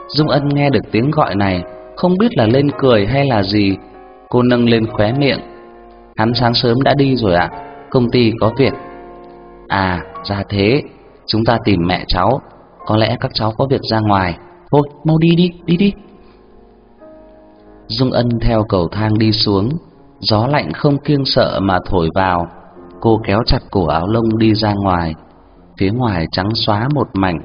Dung Ân nghe được tiếng gọi này, không biết là lên cười hay là gì, Cô nâng lên khóe miệng Hắn sáng sớm đã đi rồi ạ Công ty có việc À ra thế Chúng ta tìm mẹ cháu có lẽ các cháu có việc ra ngoài. Thôi, mau đi đi đi đi. Dung Ân theo cầu thang đi xuống. Gió lạnh không kiêng sợ mà thổi vào. Cô kéo chặt cổ áo lông đi ra ngoài. Phía ngoài trắng xóa một mảnh.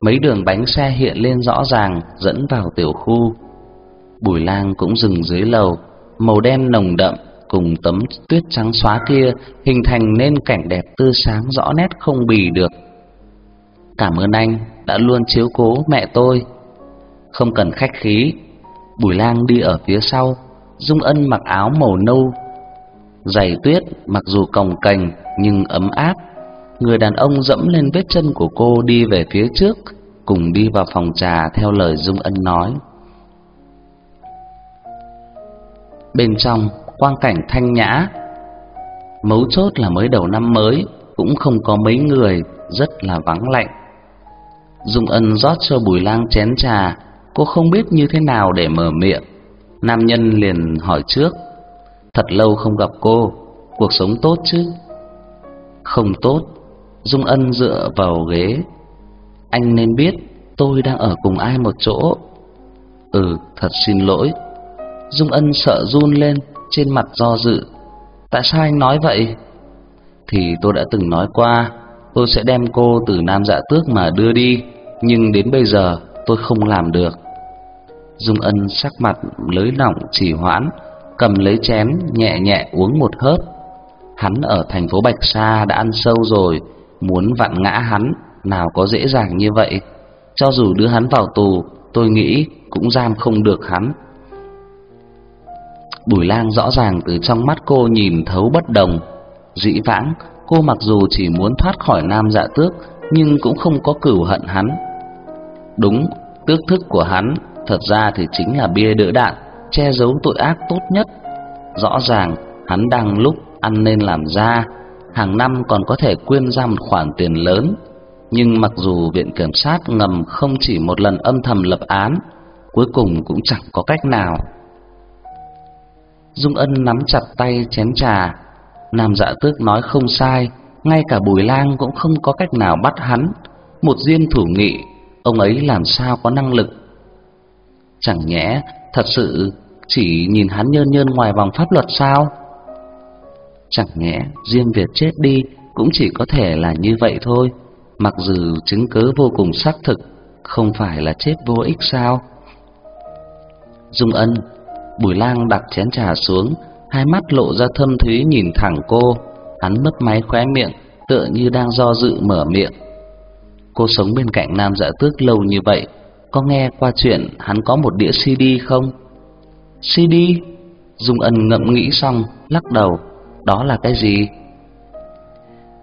Mấy đường bánh xe hiện lên rõ ràng, Dẫn vào tiểu khu. Bùi lang cũng dừng dưới lầu. Màu đen nồng đậm Cùng tấm tuyết trắng xóa kia Hình thành nên cảnh đẹp tươi sáng rõ nét không bì được. Cảm ơn anh đã luôn chiếu cố mẹ tôi. Không cần khách khí, Bùi lang đi ở phía sau Dung Ân mặc áo màu nâu. Giày tuyết mặc dù cồng cành nhưng ấm áp. Người đàn ông dẫm lên vết chân của cô đi về phía trước, Cùng đi vào phòng trà theo lời Dung Ân nói. Bên trong, quang cảnh thanh nhã. Mấu chốt là mới đầu năm mới, Cũng không có mấy người, Rất là vắng lạnh. Dung Ân rót cho Bùi Lang chén trà. Cô không biết như thế nào để mở miệng. Nam nhân liền hỏi trước. Thật lâu không gặp cô, Cuộc sống tốt chứ? Không tốt. Dung Ân dựa vào ghế. Anh nên biết tôi đang ở cùng ai một chỗ. Ừ thật xin lỗi. Dung Ân sợ run lên Trên mặt do dự. Tại sao anh nói vậy? Thì tôi đã từng nói qua Tôi sẽ đem cô từ Nam Dạ Tước mà đưa đi Nhưng đến bây giờ tôi không làm được Dung Ân sắc mặt lưới lỏng chỉ hoãn, cầm lấy chén nhẹ nhẹ uống một hớp. Hắn ở thành phố Bạch Sa đã ăn sâu rồi, muốn vặn ngã hắn nào có dễ dàng như vậy. Cho dù đưa hắn vào tù, tôi nghĩ cũng giam không được hắn. Bùi Lang rõ ràng từ trong mắt cô nhìn thấu bất đồng. Dĩ vãng, cô mặc dù chỉ muốn thoát khỏi nam dạ tước, nhưng cũng không có cửu hận hắn. Đúng, tước thức của hắn Thật ra thì chính là bia đỡ đạn Che giấu tội ác tốt nhất. Rõ ràng hắn đang lúc ăn nên làm ra Hàng năm còn có thể quyên ra một khoản tiền lớn. Nhưng mặc dù viện kiểm sát ngầm không chỉ một lần âm thầm lập án Cuối cùng cũng chẳng có cách nào. Dung Ân nắm chặt tay chén trà Nam dạ tước nói không sai Ngay cả Bùi Lang cũng không có cách nào bắt hắn Một diên thủ nghị Ông ấy làm sao có năng lực Chẳng nhẽ thật sự chỉ nhìn hắn nhơn nhơn ngoài vòng pháp luật sao? Chẳng nhẽ Diêm Việt chết đi cũng chỉ có thể là như vậy thôi, mặc dù chứng cứ vô cùng xác thực, không phải là chết vô ích sao? Dung Ân, Bùi Lang đặt chén trà xuống, hai mắt lộ ra thâm thúy nhìn thẳng cô, hắn mất máy khóe miệng, tựa như đang do dự mở miệng. Cô sống bên cạnh nam dạ tước lâu như vậy, có nghe qua chuyện hắn có một đĩa CD không? CD? Dung Ân ngẫm nghĩ xong, lắc đầu, đó là cái gì?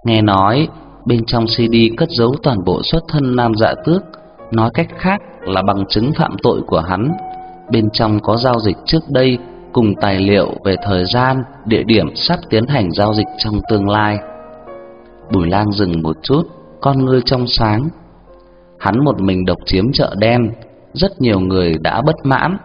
Nghe nói, bên trong CD cất giấu toàn bộ xuất thân nam dạ tước, nói cách khác là bằng chứng phạm tội của hắn. Bên trong có giao dịch trước đây cùng tài liệu về thời gian, địa điểm sắp tiến hành giao dịch trong tương lai. Bùi Lang dừng một chút, con ngươi trong sáng, hắn một mình độc chiếm chợ đen, rất nhiều người đã bất mãn.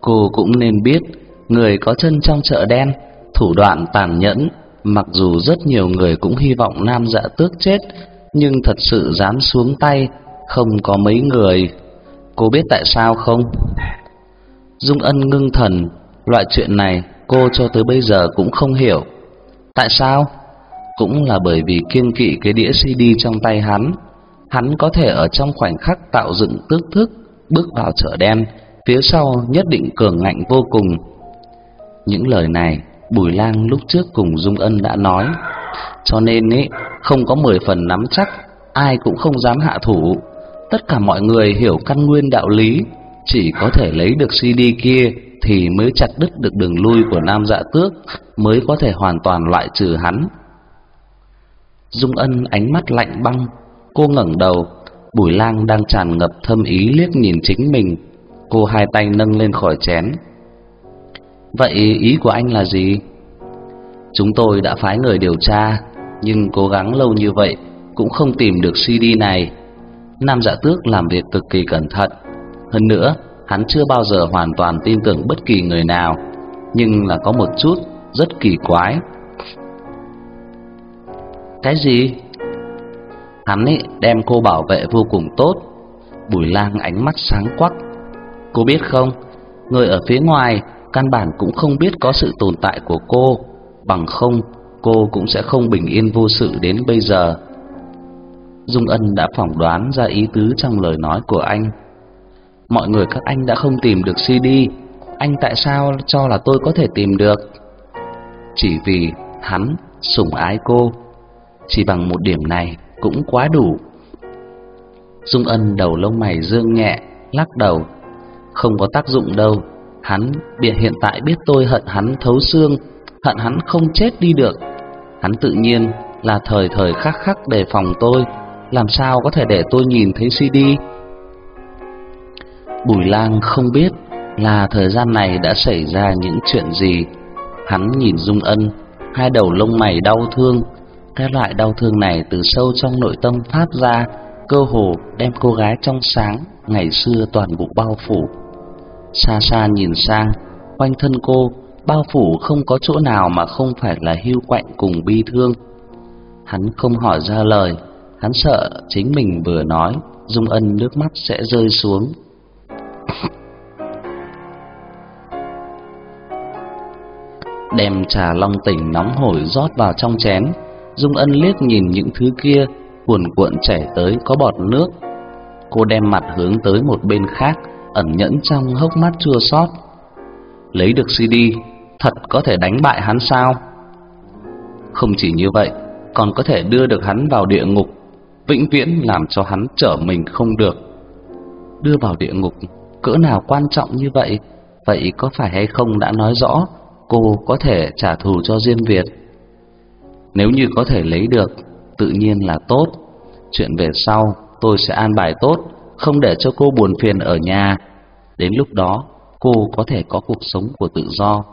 Cô cũng nên biết, người có chân trong chợ đen, thủ đoạn tàn nhẫn, mặc dù rất nhiều người cũng hy vọng nam dạ tước chết, nhưng thật sự dám xuống tay, không có mấy người. Cô biết tại sao không? Dung Ân ngưng thần, loại chuyện này cô cho tới bây giờ cũng không hiểu. Tại sao? Cũng là bởi vì kiên kỵ cái đĩa CD trong tay hắn hắn có thể ở trong khoảnh khắc tạo dựng tước thức, bước vào chợ đen, phía sau nhất định cường ngạnh vô cùng. Những lời này Bùi Lang lúc trước cùng Dung Ân đã nói, cho nên ấy không có mười phần nắm chắc, ai cũng không dám hạ thủ. Tất cả mọi người hiểu căn nguyên đạo lý, chỉ có thể lấy được CD kia thì mới chặt đứt được đường lui của Nam Dạ Tước, mới có thể hoàn toàn loại trừ hắn. Dung Ân ánh mắt lạnh băng, Cô ngẩng đầu, Bùi Lang đang tràn ngập thâm ý liếc nhìn chính mình. Cô hai tay nâng lên khỏi chén. Vậy ý của anh là gì? Chúng tôi đã phái người điều tra, nhưng cố gắng lâu như vậy cũng không tìm được CD này. Nam Dạ Tước làm việc cực kỳ cẩn thận. Hơn nữa, hắn chưa bao giờ hoàn toàn tin tưởng bất kỳ người nào, nhưng là có một chút rất kỳ quái. Cái gì? Hắn ấy đem cô bảo vệ vô cùng tốt. Bùi Lang ánh mắt sáng quắc. Cô biết không, người ở phía ngoài căn bản cũng không biết có sự tồn tại của cô, bằng không cô cũng sẽ không bình yên vô sự đến bây giờ. Dung Ân đã phỏng đoán ra ý tứ trong lời nói của anh. Mọi người các anh đã không tìm được CD, anh tại sao cho là tôi có thể tìm được? Chỉ vì hắn sủng ái cô, chỉ bằng một điểm này cũng quá đủ. Dung Ân đầu lông mày dương nhẹ, lắc đầu, không có tác dụng đâu. Hắn biệt hiện tại biết tôi hận hắn thấu xương, hận hắn không chết đi được. Hắn tự nhiên là thời thời khắc khắc đề phòng tôi, làm sao có thể để tôi nhìn thấy CD? Bùi Lang không biết là thời gian này đã xảy ra những chuyện gì. Hắn nhìn Dung Ân, hai đầu lông mày đau thương, cái loại đau thương này từ sâu trong nội tâm phát ra, cơ hồ đem cô gái trong sáng ngày xưa toàn bộ bao phủ. Xa xa nhìn sang, quanh thân cô bao phủ không có chỗ nào mà không phải là hưu quạnh cùng bi thương. Hắn không hỏi ra lời, hắn sợ chính mình vừa nói, Dung Ân nước mắt sẽ rơi xuống. Đem trà long tỉnh nóng hổi rót vào trong chén, Dung Ân liếc nhìn những thứ kia cuồn cuộn chảy tới có bọt nước. Cô đem mặt hướng tới một bên khác, ẩn nhẫn trong hốc mắt chua xót. Lấy được CD, thật có thể đánh bại hắn sao? Không chỉ như vậy, còn có thể đưa được hắn vào địa ngục, vĩnh viễn làm cho hắn trở mình không được. Đưa vào địa ngục, cỡ nào quan trọng như vậy? Vậy có phải hay không đã nói rõ cô có thể trả thù cho Diên Việt? Nếu như có thể lấy được, tự nhiên là tốt. Chuyện về sau, tôi sẽ an bài tốt, không để cho cô buồn phiền ở nhà. Đến lúc đó, cô có thể có cuộc sống của tự do.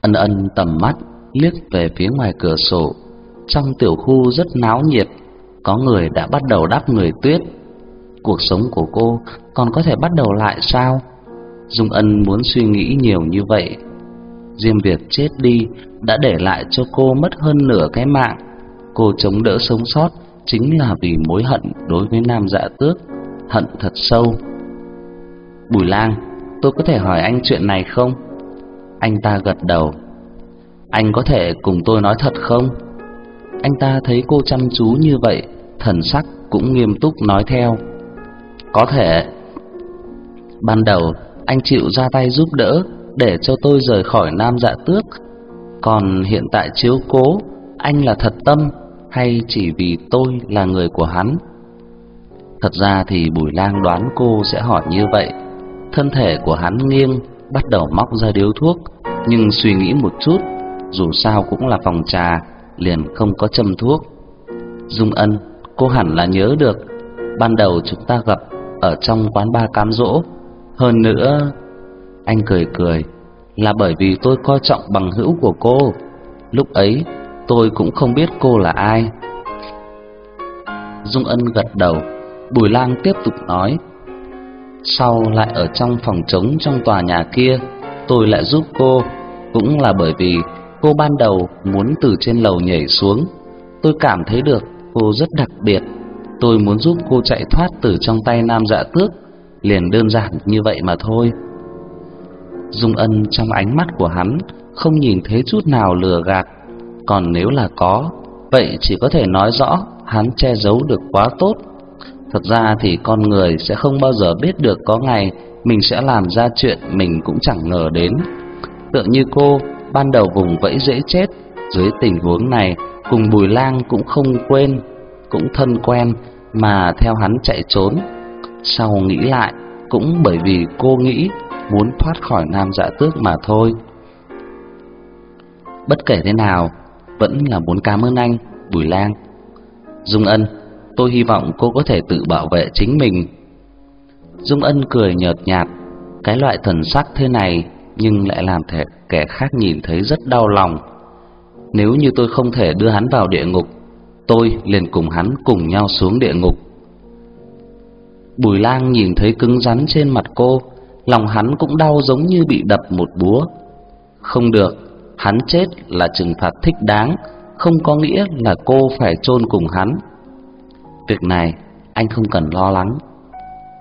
Ân ân tầm mắt liếc về phía ngoài cửa sổ. Trong tiểu khu rất náo nhiệt, có người đã bắt đầu đắp người tuyết. Cuộc sống của cô còn có thể bắt đầu lại sao? Dung Ân muốn suy nghĩ nhiều như vậy Diêm Việt chết đi đã để lại cho cô mất hơn nửa cái mạng. Cô chống đỡ sống sót chính là vì mối hận đối với Nam Dạ Tước, hận thật sâu. Bùi Lang, tôi có thể hỏi anh chuyện này không? Anh ta gật đầu. Anh có thể cùng tôi nói thật không? Anh ta thấy cô chăm chú như vậy, thần sắc cũng nghiêm túc nói theo. Có thể. Ban đầu anh chịu ra tay giúp đỡ để cho tôi rời khỏi Nam Dạ Tước. Còn hiện tại chiếu cố, anh là thật tâm hay chỉ vì tôi là người của hắn? Thật ra thì Bùi Lang đoán cô sẽ hỏi như vậy. Thân thể của hắn nghiêng, bắt đầu móc ra điếu thuốc, nhưng suy nghĩ một chút, dù sao cũng là phòng trà, liền không có châm thuốc. Dung Ân, cô hẳn là nhớ được, ban đầu chúng ta gặp ở trong quán ba cám dỗ, hơn nữa anh cười cười Là bởi vì tôi coi trọng bằng hữu của cô. Lúc ấy tôi cũng không biết cô là ai. Dung Ân gật đầu Bùi Lang tiếp tục nói Sau lại ở trong phòng trống trong tòa nhà kia Tôi lại giúp cô. Cũng là bởi vì cô ban đầu muốn từ trên lầu nhảy xuống. Tôi cảm thấy được cô rất đặc biệt. Tôi muốn giúp cô chạy thoát từ trong tay nam dạ tước Liền đơn giản như vậy mà thôi Dung Ân trong ánh mắt của hắn không nhìn thấy chút nào lừa gạt, còn nếu là có, vậy chỉ có thể nói rõ hắn che giấu được quá tốt. Thật ra thì con người sẽ không bao giờ biết được có ngày mình sẽ làm ra chuyện mình cũng chẳng ngờ đến. Tựa như cô ban đầu vùng vẫy dễ chết, dưới tình huống này cùng Bùi Lang cũng không quên, cũng thân quen mà theo hắn chạy trốn. Sau nghĩ lại, cũng bởi vì cô nghĩ muốn thoát khỏi nam dạ tước mà thôi. Bất kể thế nào, vẫn là muốn cảm ơn anh, Bùi Lang. Dung Ân, tôi hy vọng cô có thể tự bảo vệ chính mình. Dung Ân cười nhợt nhạt, cái loại thần sắc thế này nhưng lại làm thể kẻ khác nhìn thấy rất đau lòng. Nếu như tôi không thể đưa hắn vào địa ngục, tôi liền cùng hắn cùng nhau xuống địa ngục. Bùi Lang nhìn thấy cứng rắn trên mặt cô, lòng hắn cũng đau giống như bị đập một búa. Không được, hắn chết là trừng phạt thích đáng, không có nghĩa là cô phải chôn cùng hắn. Việc này anh không cần lo lắng.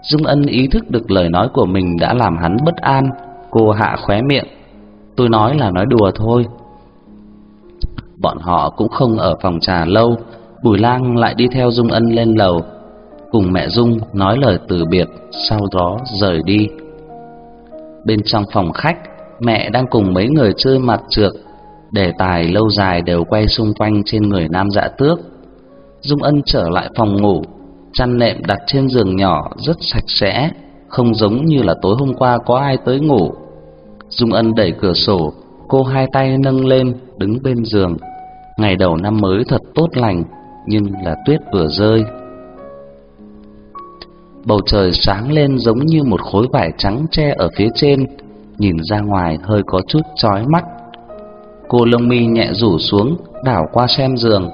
Dung Ân ý thức được lời nói của mình đã làm hắn bất an, cô hạ khóe miệng. Tôi nói là nói đùa thôi. Bọn họ cũng không ở phòng trà lâu, Bùi Lang lại đi theo Dung Ân lên lầu, cùng mẹ Dung nói lời từ biệt, sau đó rời đi. Bên trong phòng khách, mẹ đang cùng mấy người chơi mặt trượt, đề tài lâu dài đều quay xung quanh trên người nam dạ tước. Dung Ân trở lại phòng ngủ, chăn nệm đặt trên giường nhỏ rất sạch sẽ, không giống như là tối hôm qua có ai tới ngủ. Dung Ân đẩy cửa sổ, cô hai tay nâng lên đứng bên giường. Ngày đầu năm mới thật tốt lành, nhưng là tuyết vừa rơi. Bầu trời sáng lên giống như một khối vải trắng che ở phía trên, nhìn ra ngoài hơi có chút chói mắt. Cô lông mi nhẹ rủ xuống, đảo qua xem giường.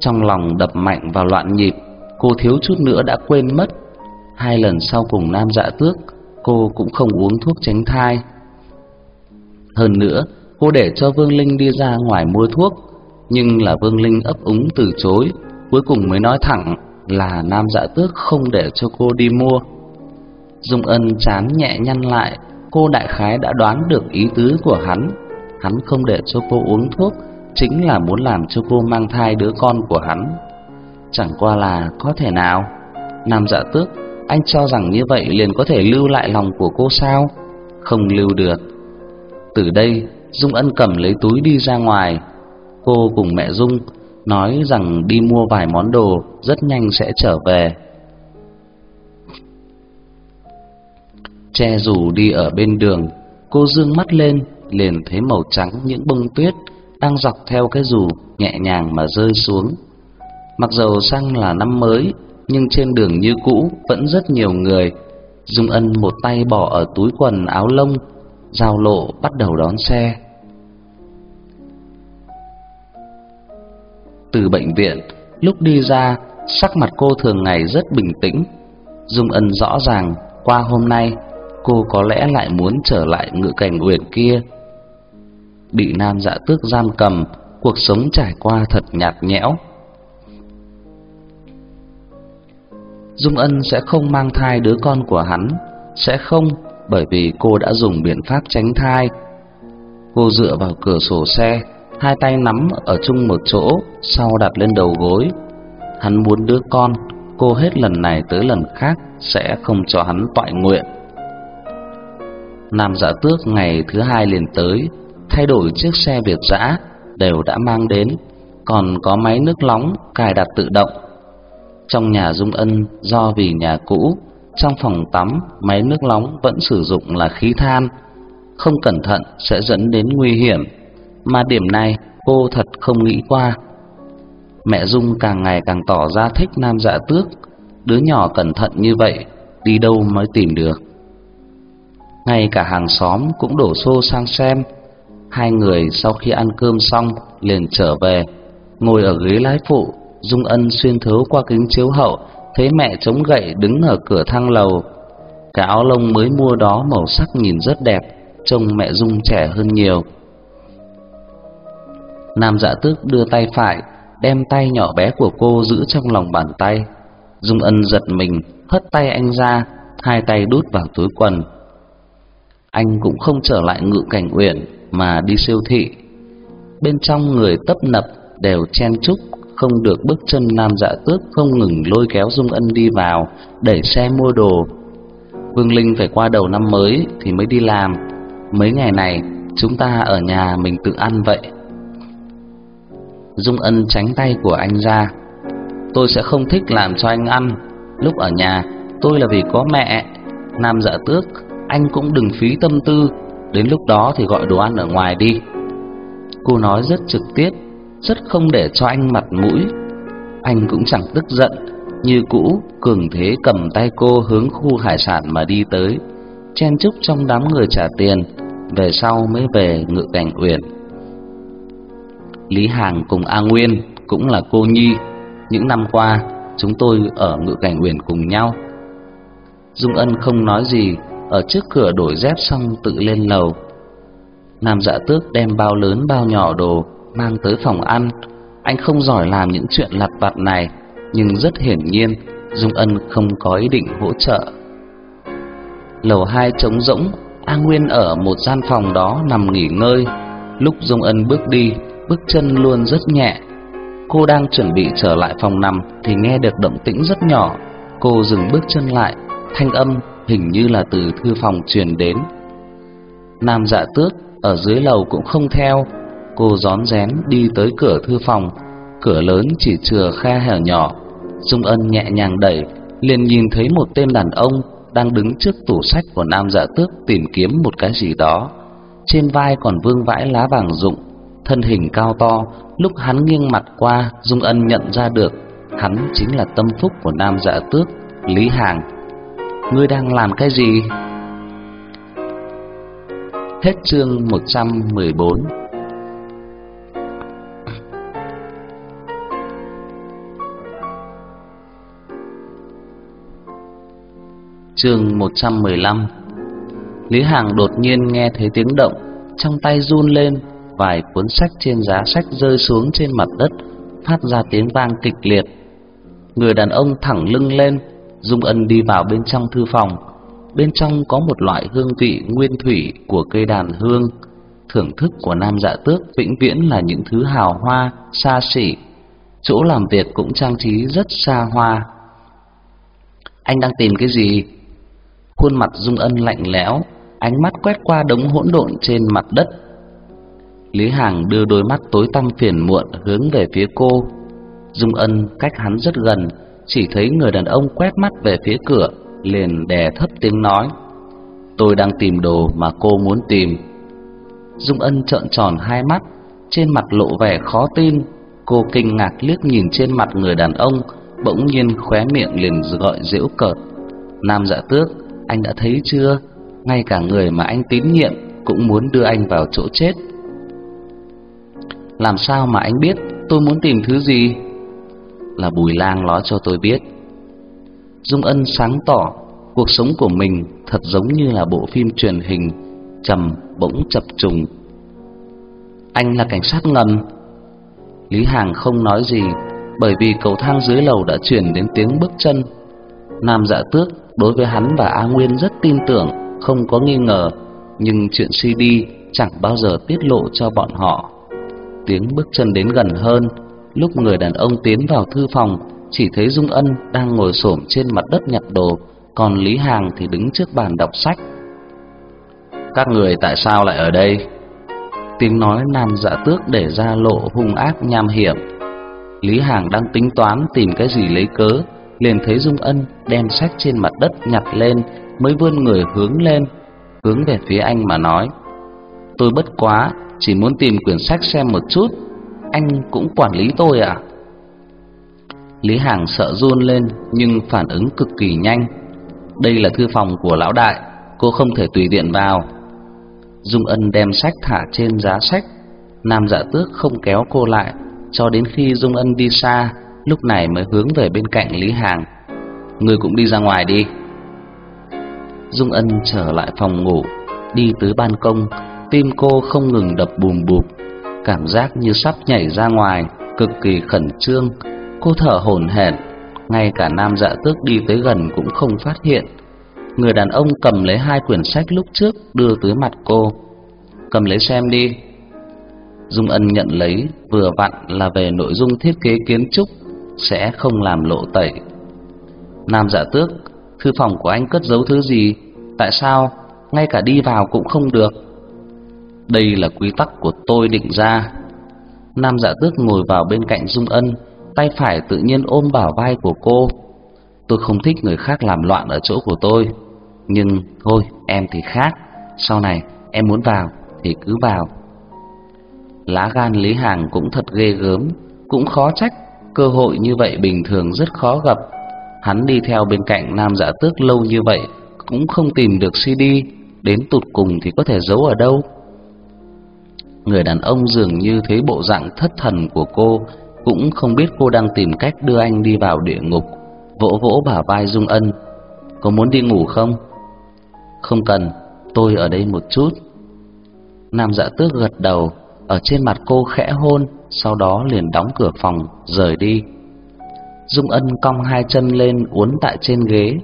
Trong lòng đập mạnh vào loạn nhịp, cô thiếu chút nữa đã quên mất. Hai lần sau cùng nam dạ tước, cô cũng không uống thuốc tránh thai. Hơn nữa, cô để cho Vương Linh đi ra ngoài mua thuốc, nhưng là Vương Linh ấp úng từ chối, cuối cùng mới nói thẳng là nam dạ tước không để cho cô đi mua. Dung Ân chán nhẹ nhăn lại, cô đại khái đã đoán được ý tứ của hắn. Hắn không để cho cô uống thuốc, chính là muốn làm cho cô mang thai đứa con của hắn. Chẳng qua là có thể nào? Nam dạ tước, anh cho rằng như vậy liền có thể lưu lại lòng của cô sao? Không lưu được. Từ đây, Dung Ân cầm lấy túi đi ra ngoài. Cô cùng mẹ Dung nói rằng đi mua vài món đồ, rất nhanh sẽ trở về. Che dù đi ở bên đường, cô dương mắt lên, liền thấy màu trắng những bông tuyết đang dọc theo cái dù nhẹ nhàng mà rơi xuống. Mặc dầu sang là năm mới, nhưng trên đường như cũ vẫn rất nhiều người. Dung Ân một tay bỏ ở túi quần áo lông, giao lộ bắt đầu đón xe. Từ bệnh viện, lúc đi ra, sắc mặt cô thường ngày rất bình tĩnh. Dung Ân rõ ràng, qua hôm nay, cô có lẽ lại muốn trở lại ngự cảnh uyển kia. Bị nam dạ tước giam cầm, cuộc sống trải qua thật nhạt nhẽo. Dung Ân sẽ không mang thai đứa con của hắn, sẽ không, bởi vì cô đã dùng biện pháp tránh thai. Cô dựa vào cửa sổ xe, hai tay nắm ở chung một chỗ, sau đặt lên đầu gối. Hắn muốn đứa con, cô hết lần này tới lần khác sẽ không cho hắn toại nguyện. Nam giả Tước ngày thứ hai liền tới, thay đổi chiếc xe Việt dã đều đã mang đến, còn có máy nước nóng cài đặt tự động. Trong nhà Dung Ân do vì nhà cũ, trong phòng tắm máy nước nóng vẫn sử dụng là khí than, không cẩn thận sẽ dẫn đến nguy hiểm mà điểm này cô thật không nghĩ qua. Mẹ Dung càng ngày càng tỏ ra thích Nam Dạ Tước, đứa nhỏ cẩn thận như vậy, đi đâu mới tìm được. Ngay cả hàng xóm cũng đổ xô sang xem. Hai người sau khi ăn cơm xong liền trở về, ngồi ở ghế lái phụ, Dung Ân xuyên thấu qua kính chiếu hậu, thấy mẹ chống gậy đứng ở cửa thang lầu. Cái áo lông mới mua đó màu sắc nhìn rất đẹp, trông mẹ Dung trẻ hơn nhiều. Nam dạ tước đưa tay phải, đem tay nhỏ bé của cô giữ trong lòng bàn tay. Dung Ân giật mình, hất tay anh ra, hai tay đút vào túi quần. Anh cũng không trở lại ngự cảnh uyển mà đi siêu thị. Bên trong người tấp nập đều chen chúc, không được bước chân Nam Dạ Tước không ngừng lôi kéo Dung Ân đi vào, đẩy xe mua đồ. Vương Linh phải qua đầu năm mới thì mới đi làm. Mấy ngày này chúng ta ở nhà mình tự ăn vậy. Dung Ân tránh tay của anh ra. Tôi sẽ không thích làm cho anh ăn. Lúc ở nhà, tôi là vì có mẹ. Nam dạ tước, anh cũng đừng phí tâm tư. Đến lúc đó thì gọi đồ ăn ở ngoài đi. Cô nói rất trực tiếp, rất không để cho anh mặt mũi. Anh cũng chẳng tức giận, như cũ, cường thế cầm tay cô hướng khu hải sản mà đi tới, chen chúc trong đám người trả tiền, về sau mới về ngự cảnh uyển. Lý Hàng cùng A Nguyên cũng là cô nhi. Những năm qua, chúng tôi ở ngự cảnh huyền cùng nhau. Dung Ân không nói gì, ở trước cửa đổi dép xong tự lên lầu. Nam Dạ Tước đem bao lớn bao nhỏ đồ mang tới phòng ăn. Anh không giỏi làm những chuyện lặt vặt này, nhưng rất hiển nhiên Dung Ân không có ý định hỗ trợ. Lầu hai trống rỗng, A Nguyên ở một gian phòng đó nằm nghỉ ngơi. Lúc Dung Ân bước đi, bước chân luôn rất nhẹ. Cô đang chuẩn bị trở lại phòng nằm thì nghe được động tĩnh rất nhỏ. Cô dừng bước chân lại, thanh âm hình như là từ thư phòng truyền đến. Nam Dạ Tước ở dưới lầu cũng không theo, cô rón rén đi tới cửa thư phòng, cửa lớn chỉ chừa khe hở nhỏ. Dung Ân nhẹ nhàng đẩy, liền nhìn thấy một tên đàn ông đang đứng trước tủ sách của Nam Dạ Tước tìm kiếm một cái gì đó. Trên vai còn vương vãi lá vàng rụng, thân hình cao to, lúc hắn nghiêng mặt qua, Dung Ân nhận ra được hắn chính là tâm phúc của Nam Dạ Tước, Lý Hàng. Ngươi đang làm cái gì? Hết chương 114 Chương 115 Lý Hàng đột nhiên nghe thấy tiếng động Trong tay run lên Vài cuốn sách trên giá sách rơi xuống trên mặt đất Phát ra tiếng vang kịch liệt. Người đàn ông thẳng lưng lên Dung Ân đi vào bên trong thư phòng. Bên trong có một loại hương vị nguyên thủy của cây đàn hương. Thưởng thức của nam dạ tước vĩnh viễn là những thứ hào hoa, xa xỉ. Chỗ làm việc cũng trang trí rất xa hoa. Anh đang tìm cái gì? Khuôn mặt Dung Ân lạnh lẽo, ánh mắt quét qua đống hỗn độn trên mặt đất. Lý Hàng đưa đôi mắt tối tăm phiền muộn hướng về phía cô. Dung Ân cách hắn rất gần, chỉ thấy người đàn ông quét mắt về phía cửa, liền đè thấp tiếng nói: "Tôi đang tìm đồ mà cô muốn tìm." Dung Ân trợn tròn hai mắt, trên mặt lộ vẻ khó tin. Cô kinh ngạc liếc nhìn trên mặt người đàn ông, bỗng nhiên khóe miệng liền gọi giễu cợt. Nam Dạ Tước, anh đã thấy chưa? Ngay cả người mà anh tín nhiệm cũng muốn đưa anh vào chỗ chết. Làm sao mà anh biết tôi muốn tìm thứ gì? Là Bùi Lang nói cho tôi biết. Dung Ân sáng tỏ, cuộc sống của mình thật giống như là bộ phim truyền hình trầm bỗng chập trùng. Anh là cảnh sát ngầm. Lý Hàng không nói gì, bởi vì cầu thang dưới lầu đã truyền đến tiếng bước chân. Nam Dạ Tước đối với hắn và A Nguyên rất tin tưởng, không có nghi ngờ, nhưng chuyện CD chẳng bao giờ tiết lộ cho bọn họ. Tiếng bước chân đến gần hơn, lúc người đàn ông tiến vào thư phòng, chỉ thấy Dung Ân đang ngồi xổm trên mặt đất nhặt đồ, còn Lý Hàng thì đứng trước bàn đọc sách. Các người tại sao lại ở đây? Tiếng nói nam dạ tước để ra lộ hung ác nham hiểm. Lý Hàng đang tính toán tìm cái gì lấy cớ, liền thấy Dung Ân đem sách trên mặt đất nhặt lên, mới vươn người hướng lên, hướng về phía anh mà nói: "Tôi bất quá, chỉ muốn tìm quyển sách xem một chút, anh cũng quản lý tôi à?" Lý Hàng sợ run lên nhưng phản ứng cực kỳ nhanh. Đây là thư phòng của lão đại, cô không thể tùy tiện vào. Dung Ân đem sách thả trên giá sách, Nam Dạ Tước không kéo cô lại, cho đến khi Dung Ân đi xa, lúc này mới hướng về bên cạnh Lý Hàng. Người cũng đi ra ngoài đi. Dung Ân trở lại phòng ngủ, đi tới ban công, tim cô không ngừng đập bùm bụp, cảm giác như sắp nhảy ra ngoài, cực kỳ khẩn trương. Cô thở hổn hển, ngay cả nam dạ tước đi tới gần cũng không phát hiện. Người đàn ông cầm lấy hai quyển sách lúc trước đưa tới mặt cô. Cầm lấy xem đi. Dung Ân nhận lấy, vừa vặn là về nội dung thiết kế kiến trúc sẽ không làm lộ tẩy. Nam Dạ Tước, thư phòng của anh cất giấu thứ gì? Tại sao ngay cả đi vào cũng không được? Đây là quy tắc của tôi định ra. Nam Dạ Tước ngồi vào bên cạnh Dung Ân, tay phải tự nhiên ôm bảo vai của cô. Tôi không thích người khác làm loạn ở chỗ của tôi, nhưng thôi, em thì khác, sau này em muốn vào thì cứ vào. Lá gan Lý Hàng cũng thật ghê gớm, cũng khó trách Cơ hội như vậy bình thường rất khó gặp. Hắn đi theo bên cạnh Nam Dạ Tước lâu như vậy cũng không tìm được CD, đến tụt cùng thì có thể giấu ở đâu? Người đàn ông dường như thấy bộ dạng thất thần của cô, cũng không biết cô đang tìm cách đưa anh đi vào địa ngục, vỗ vỗ bả vai Dung Ân. có muốn đi ngủ không? Không cần, tôi ở đây một chút. Nam dạ tước gật đầu, ở trên mặt cô khẽ hôn, sau đó liền đóng cửa phòng, rời đi. Dung Ân cong hai chân lên uốn tại trên ghế.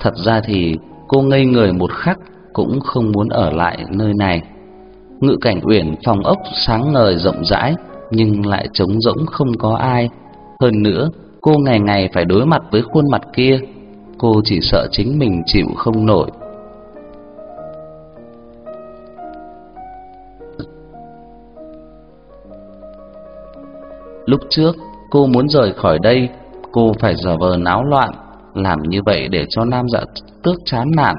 Thật ra thì cô ngây người một khắc cũng không muốn ở lại nơi này. Ngự cảnh uyển phòng ốc sáng ngời rộng rãi nhưng lại trống rỗng không có ai. Hơn nữa, cô ngày ngày phải đối mặt với khuôn mặt kia, cô chỉ sợ chính mình chịu không nổi. Lúc trước, cô muốn rời khỏi đây, cô phải giả vờ náo loạn, làm như vậy để cho nam dạ tước chán nản.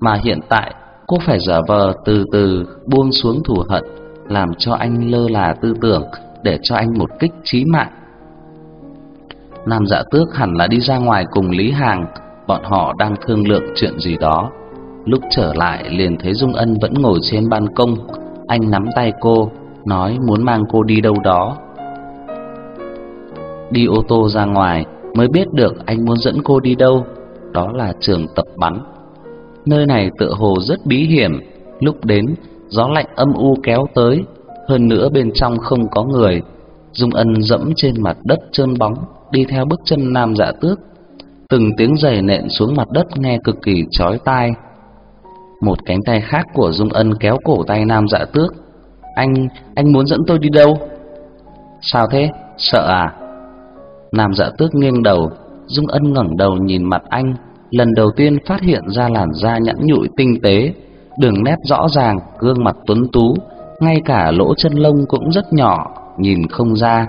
Mà hiện tại, cô phải giả vờ từ từ buông xuống thù hận, làm cho anh lơ là tư tưởng, để cho anh một kích chí mạng. Nam dạ tước hẳn là đi ra ngoài cùng Lý Hàng, bọn họ đang thương lượng chuyện gì đó. Lúc trở lại liền thấy Dung Ân vẫn ngồi trên ban công, anh nắm tay cô, nói muốn mang cô đi đâu đó đi ô tô ra ngoài mới biết được anh muốn dẫn cô đi đâu, đó là trường tập bắn. Nơi này tựa hồ rất bí hiểm, lúc đến gió lạnh âm u kéo tới, hơn nữa bên trong không có người. Dung Ân dẫm trên mặt đất trơn bóng, đi theo bước chân nam dạ tước. Từng tiếng giày nện xuống mặt đất nghe cực kỳ chói tai. Một cánh tay khác của Dung Ân kéo cổ tay nam dạ tước. Anh, anh muốn dẫn tôi đi đâu? Sao thế? Sợ à? Nam dạ tước nghiêng đầu, Dung Ân ngẩng đầu nhìn mặt anh, lần đầu tiên phát hiện ra làn da nhẵn nhụi tinh tế, đường nét rõ ràng, gương mặt tuấn tú, ngay cả lỗ chân lông cũng rất nhỏ, nhìn không ra.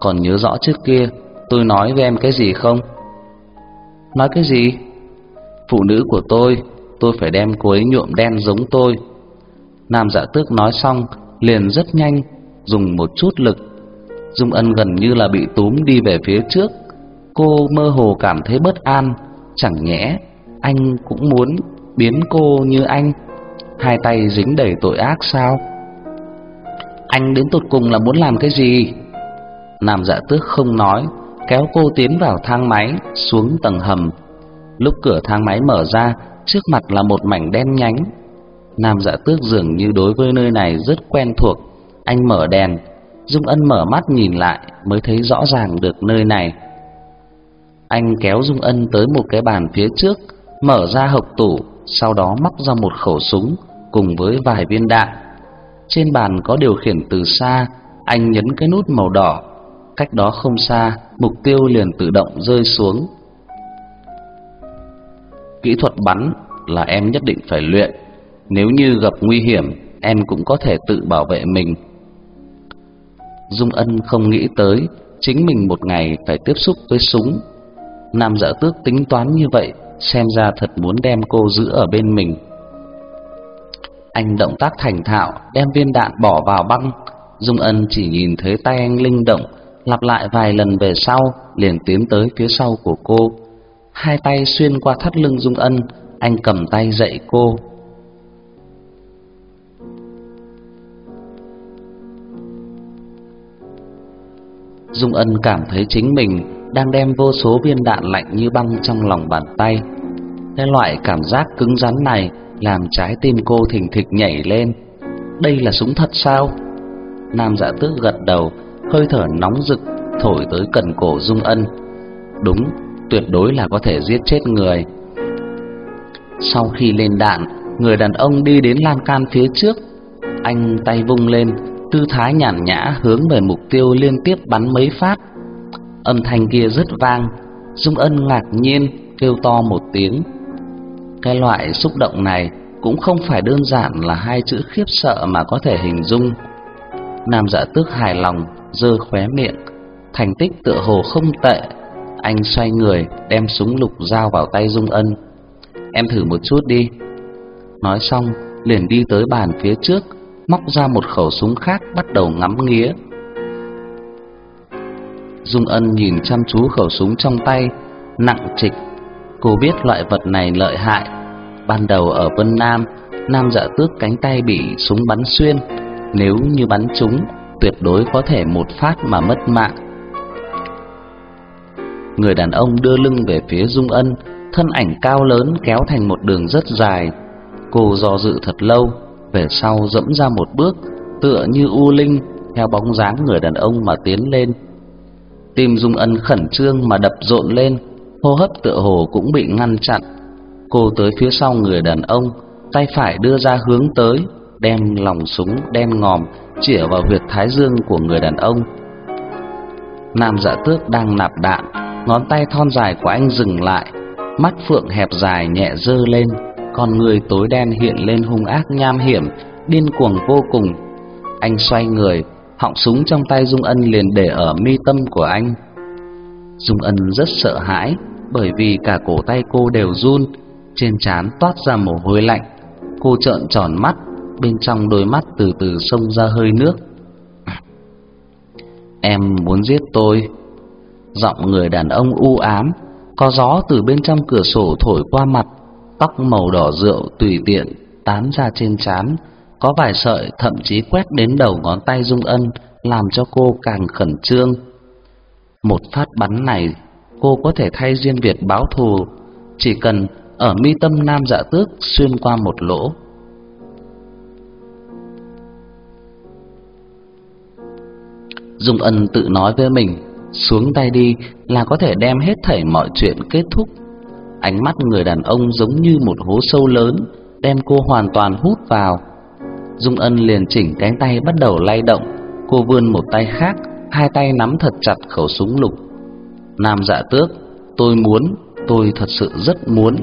Còn nhớ rõ trước kia, tôi nói với em cái gì không? Nói cái gì? Phụ nữ của tôi, tôi phải đem cô ấy nhuộm đen giống tôi. Nam dạ tước nói xong, liền rất nhanh, dùng một chút lực Dung Ân gần như là bị túm đi về phía trước. Cô mơ hồ cảm thấy bất an, chẳng nhẽ anh cũng muốn biến cô như anh, hai tay dính đầy tội ác sao? Anh đến tột cùng là muốn làm cái gì? Nam Dạ Tước không nói, kéo cô tiến vào thang máy xuống tầng hầm. Lúc cửa thang máy mở ra, trước mặt là một mảnh đen nhánh. Nam Dạ Tước dường như đối với nơi này rất quen thuộc, anh mở đèn, Dung Ân mở mắt nhìn lại mới thấy rõ ràng được nơi này. Anh kéo Dung Ân tới một cái bàn phía trước, mở ra hộc tủ, sau đó móc ra một khẩu súng cùng với vài viên đạn. Trên bàn có điều khiển từ xa, anh nhấn cái nút màu đỏ, cách đó không xa, mục tiêu liền tự động rơi xuống. Kỹ thuật bắn là em nhất định phải luyện, nếu như gặp nguy hiểm, em cũng có thể tự bảo vệ mình. Dung Ân không nghĩ tới chính mình một ngày phải tiếp xúc với súng. Nam Dạ Tước tính toán như vậy, xem ra thật muốn đem cô giữ ở bên mình. Anh động tác thành thạo, đem viên đạn bỏ vào băng. Dung Ân chỉ nhìn thấy tay anh linh động, lặp lại vài lần về sau, liền tiến tới phía sau của cô. Hai tay xuyên qua thắt lưng Dung Ân, anh cầm tay dậy cô, Dung Ân cảm thấy chính mình đang đem vô số viên đạn lạnh như băng trong lòng bàn tay. Cái loại cảm giác cứng rắn này làm trái tim cô thình thịch nhảy lên. Đây là súng thật sao? Nam Dạ Tước gật đầu, hơi thở nóng rực thổi tới cần cổ Dung Ân. Đúng, tuyệt đối là có thể giết chết người. Sau khi lên đạn, người đàn ông đi đến lan can phía trước, anh tay vung lên, tư thái nhàn nhã hướng về mục tiêu liên tiếp bắn mấy phát. Âm thanh kia rất vang, Dung Ân ngạc nhiên kêu to một tiếng. Cái loại xúc động này cũng không phải đơn giản là hai chữ khiếp sợ mà có thể hình dung. Nam Dạ Tước hài lòng, giơ khóe miệng, thành tích tựa hồ không tệ. Anh xoay người, đem súng lục dao vào tay Dung Ân. Em thử một chút đi. Nói xong, liền đi tới bàn phía trước, móc ra một khẩu súng khác bắt đầu ngắm nghía. Dung Ân nhìn chăm chú khẩu súng trong tay, nặng trịch. Cô biết loại vật này lợi hại. Ban đầu ở Vân Nam, Nam Dạ Tước cánh tay bị súng bắn xuyên, nếu như bắn trúng, tuyệt đối có thể một phát mà mất mạng. Người đàn ông đưa lưng về phía Dung Ân, thân ảnh cao lớn kéo thành một đường rất dài. Cô do dự thật lâu, về sau dẫm ra một bước, tựa như u linh theo bóng dáng người đàn ông mà tiến lên. Tim Dung Ân khẩn trương mà đập rộn lên, hô hấp tựa hồ cũng bị ngăn chặn. Cô tới phía sau người đàn ông, tay phải đưa ra hướng tới, đem lòng súng đen ngòm chĩa vào huyệt thái dương của người đàn ông. Nam Dạ Tước đang nạp đạn, ngón tay thon dài của anh dừng lại, mắt phượng hẹp dài nhẹ dơ lên, con người tối đen hiện lên hung ác nham hiểm, điên cuồng vô cùng. Anh xoay người, họng súng trong tay Dung Ân liền để ở mi tâm của anh. Dung Ân rất sợ hãi, bởi vì cả cổ tay cô đều run, trên trán toát ra mồ hôi lạnh. Cô trợn tròn mắt, bên trong đôi mắt từ từ xông ra hơi nước. Em muốn giết tôi. Giọng người đàn ông u ám, có gió từ bên trong cửa sổ thổi qua mặt, tóc màu đỏ rượu tùy tiện tán ra trên trán, có vài sợi thậm chí quét đến đầu ngón tay Dung Ân, làm cho cô càng khẩn trương. Một phát bắn này, cô có thể thay riêng Việt báo thù, chỉ cần ở mi tâm Nam Dạ Tước xuyên qua một lỗ. Dung Ân tự nói với mình, xuống tay đi là có thể đem hết thảy mọi chuyện kết thúc. Ánh mắt người đàn ông giống như một hố sâu lớn, đem cô hoàn toàn hút vào. Dung Ân liền chỉnh cánh tay bắt đầu lay động, cô vươn một tay khác, hai tay nắm thật chặt khẩu súng lục. Nam Dạ Tước, tôi muốn, tôi thật sự rất muốn.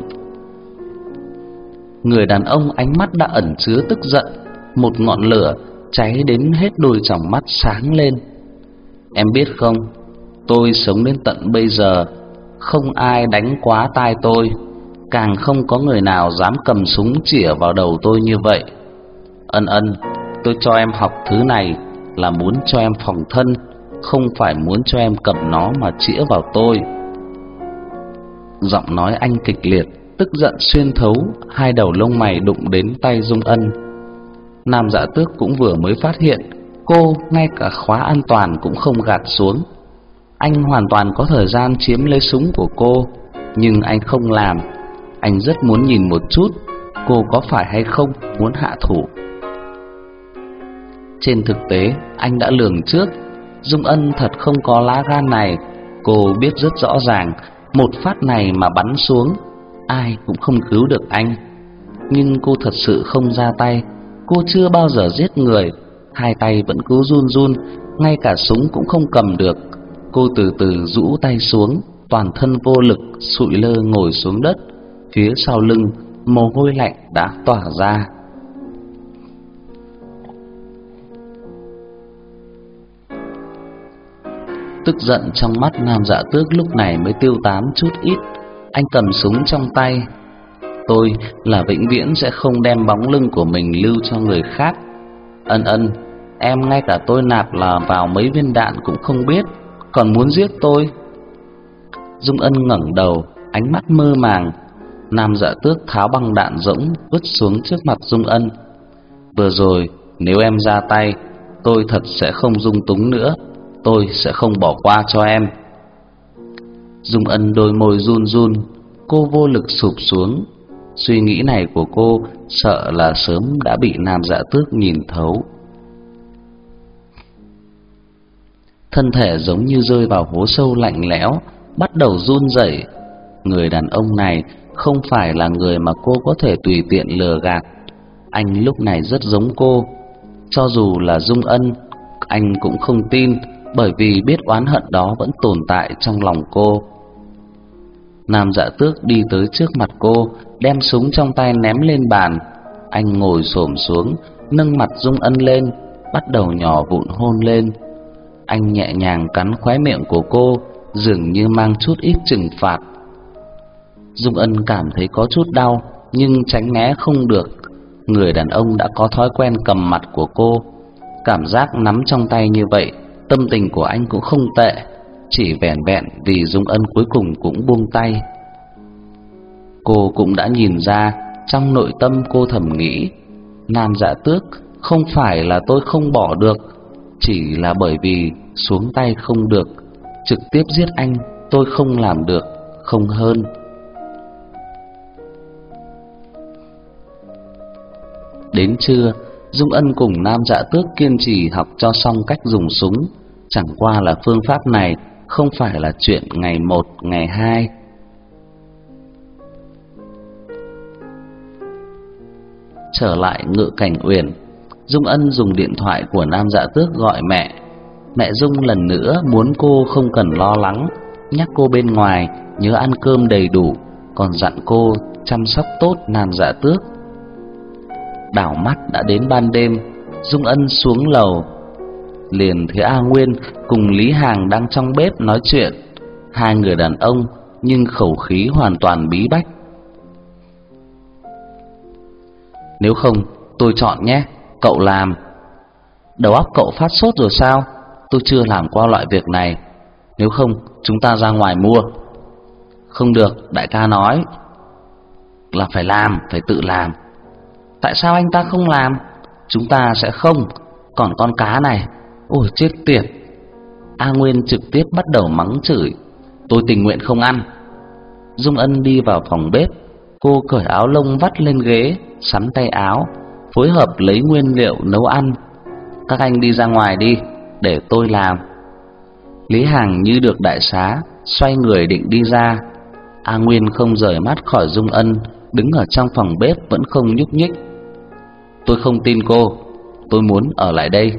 Người đàn ông ánh mắt đã ẩn chứa tức giận, một ngọn lửa cháy đến hết đôi tròng mắt sáng lên. Em biết không, tôi sống đến tận bây giờ, không ai đánh quá tai tôi, càng không có người nào dám cầm súng chĩa vào đầu tôi như vậy. Ân ân, tôi cho em học thứ này là muốn cho em phòng thân, không phải muốn cho em cầm nó mà chĩa vào tôi. Giọng nói anh kịch liệt, tức giận xuyên thấu, hai đầu lông mày đụng đến tay Dung Ân. Nam Dạ Tước cũng vừa mới phát hiện, cô ngay cả khóa an toàn cũng không gạt xuống. Anh hoàn toàn có thời gian chiếm lấy súng của cô, nhưng anh không làm. Anh rất muốn nhìn một chút cô có phải hay không muốn hạ thủ. Trên thực tế, anh đã lường trước, Dung Ân thật không có lá gan này. Cô biết rất rõ ràng, một phát này mà bắn xuống, ai cũng không cứu được anh. Nhưng cô thật sự không ra tay, cô chưa bao giờ giết người, hai tay vẫn cứ run run, ngay cả súng cũng không cầm được. Cô từ từ rũ tay xuống, toàn thân vô lực, sụi lơ ngồi xuống đất, phía sau lưng mồ hôi lạnh đã tỏa ra. Tức giận trong mắt Nam Dạ Tước lúc này mới tiêu tán chút ít. Anh cầm súng trong tay. Tôi là vĩnh viễn sẽ không đem bóng lưng của mình lưu cho người khác. Ân ân, em ngay cả tôi nạp là vào mấy viên đạn cũng không biết, còn muốn giết tôi. Dung Ân ngẩng đầu, ánh mắt mơ màng. Nam Dạ Tước tháo băng đạn rỗng vứt xuống trước mặt Dung Ân. Vừa rồi, nếu em ra tay, tôi thật sẽ không dung túng nữa tôi sẽ không bỏ qua cho em. Dung Ân đôi môi run run, cô vô lực sụp xuống. Suy nghĩ này của cô sợ là sớm đã bị Nam Dạ Tước nhìn thấu. Thân thể giống như rơi vào hố sâu lạnh lẽo, bắt đầu run rẩy. Người đàn ông này không phải là người mà cô có thể tùy tiện lừa gạt. Anh lúc này rất giống cô, cho dù là Dung Ân, anh cũng không tin bởi vì biết oán hận đó vẫn tồn tại trong lòng cô. Nam Dạ Tước đi tới trước mặt cô, đem súng trong tay ném lên bàn. Anh ngồi xổm xuống, nâng mặt Dung Ân lên, bắt đầu nhỏ vụn hôn lên. Anh nhẹ nhàng cắn khóe miệng của cô, dường như mang chút ít trừng phạt. Dung Ân cảm thấy có chút đau, nhưng tránh né không được. Người đàn ông đã có thói quen cầm mặt của cô, cảm giác nắm trong tay như vậy Tâm tình của anh cũng không tệ, Chỉ vẻn vẹn vì Dung Ân cuối cùng cũng buông tay. Cô cũng đã nhìn ra Trong nội tâm cô thầm nghĩ Nam dạ tước, Không phải là tôi không bỏ được, Chỉ là bởi vì xuống tay không được, Trực tiếp giết anh Tôi không làm được, Không hơn. Đến trưa, Dung Ân cùng Nam Dạ Tước kiên trì học cho xong cách dùng súng chẳng qua là phương pháp này không phải là chuyện ngày một, ngày hai. Trở lại ngự cảnh uyển, Dung Ân dùng điện thoại của Nam Dạ Tước gọi mẹ. Mẹ Dung lần nữa muốn cô không cần lo lắng, nhắc cô bên ngoài nhớ ăn cơm đầy đủ, còn dặn cô chăm sóc tốt Nam Dạ Tước. Đảo mắt đã đến ban đêm, Dung Ân xuống lầu, liền thấy A Nguyên cùng Lý Hàng đang trong bếp nói chuyện, hai người đàn ông nhưng khẩu khí hoàn toàn bí bách. Nếu không, tôi chọn nhé, cậu làm. Đầu óc cậu phát sốt rồi sao? Tôi chưa làm qua loại việc này. Nếu không, chúng ta ra ngoài mua. Không được, đại ca nói là phải làm, phải tự làm. Tại sao anh ta không làm? Chúng ta sẽ không. Còn con cá này, ôi chết tiệt. A Nguyên trực tiếp bắt đầu mắng chửi. Tôi tình nguyện không ăn. Dung Ân đi vào phòng bếp, cô cởi áo lông vắt lên ghế, sắn tay áo, phối hợp lấy nguyên liệu nấu ăn. Các anh đi ra ngoài đi, để tôi làm. Lý Hàng như được đại xá, xoay người định đi ra. A Nguyên không rời mắt khỏi Dung Ân, đứng ở trong phòng bếp vẫn không nhúc nhích. Tôi không tin cô, tôi muốn ở lại đây.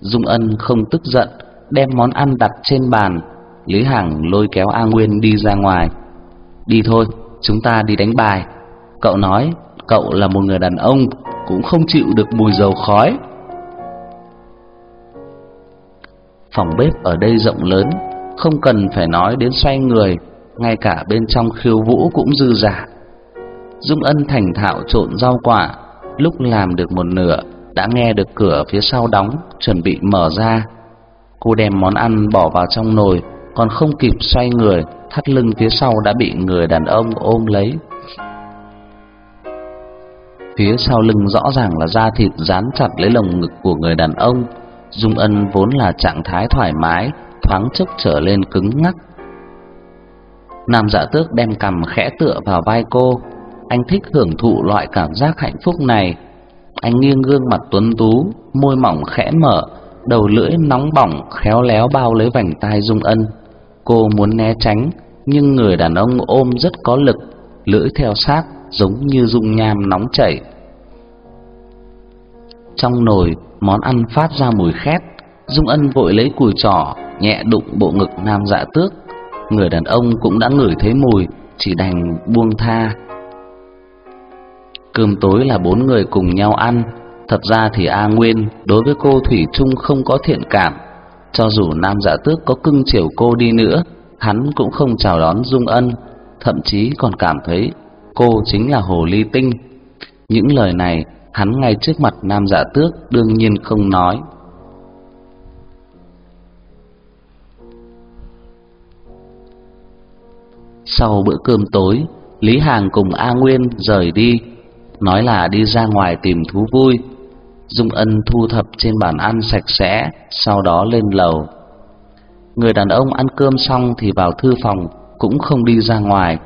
Dung Ân không tức giận, đem món ăn đặt trên bàn. Lý Hằng lôi kéo A Nguyên đi ra ngoài. Đi thôi, chúng ta đi đánh bài. Cậu nói, cậu là một người đàn ông, cũng không chịu được mùi dầu khói. Phòng bếp ở đây rộng lớn, không cần phải nói đến xoay người, ngay cả bên trong khiêu vũ cũng dư giả. Dung Ân thành thạo trộn rau quả, lúc làm được một nửa đã nghe được cửa phía sau đóng, chuẩn bị mở ra. Cô đem món ăn bỏ vào trong nồi, còn không kịp xoay người, thắt lưng phía sau đã bị người đàn ông ôm lấy. Phía sau lưng rõ ràng là da thịt dán chặt lấy lồng ngực của người đàn ông. Dung Ân vốn là trạng thái thoải mái, thoáng chốc trở lên cứng ngắc. Nam Dạ Tước đem cằm khẽ tựa vào vai cô, anh thích hưởng thụ loại cảm giác hạnh phúc này. Anh nghiêng gương mặt tuấn tú, môi mỏng khẽ mở, đầu lưỡi nóng bỏng khéo léo bao lấy vành tai Dung Ân. Cô muốn né tránh, nhưng người đàn ông ôm rất có lực, lưỡi theo sát giống như dung nham nóng chảy. Trong nồi, món ăn phát ra mùi khét, Dung Ân vội lấy cùi trỏ nhẹ đụng bộ ngực nam dạ tước. Người đàn ông cũng đã ngửi thấy mùi, chỉ đành buông tha Cơm tối là bốn người cùng nhau ăn. Thật ra thì A Nguyên đối với cô Thủy Trung không có thiện cảm. Cho dù Nam giả Tước có cưng chiều cô đi nữa Hắn cũng không chào đón Dung Ân Thậm chí còn cảm thấy cô chính là Hồ Ly Tinh. Những lời này hắn ngay trước mặt Nam giả Tước đương nhiên không nói. Sau bữa cơm tối, Lý Hàng cùng A Nguyên rời đi nói là đi ra ngoài tìm thú vui. Dung Ân thu thập trên bàn ăn sạch sẽ, sau đó lên lầu. Người đàn ông ăn cơm xong thì vào thư phòng, cũng không đi ra ngoài.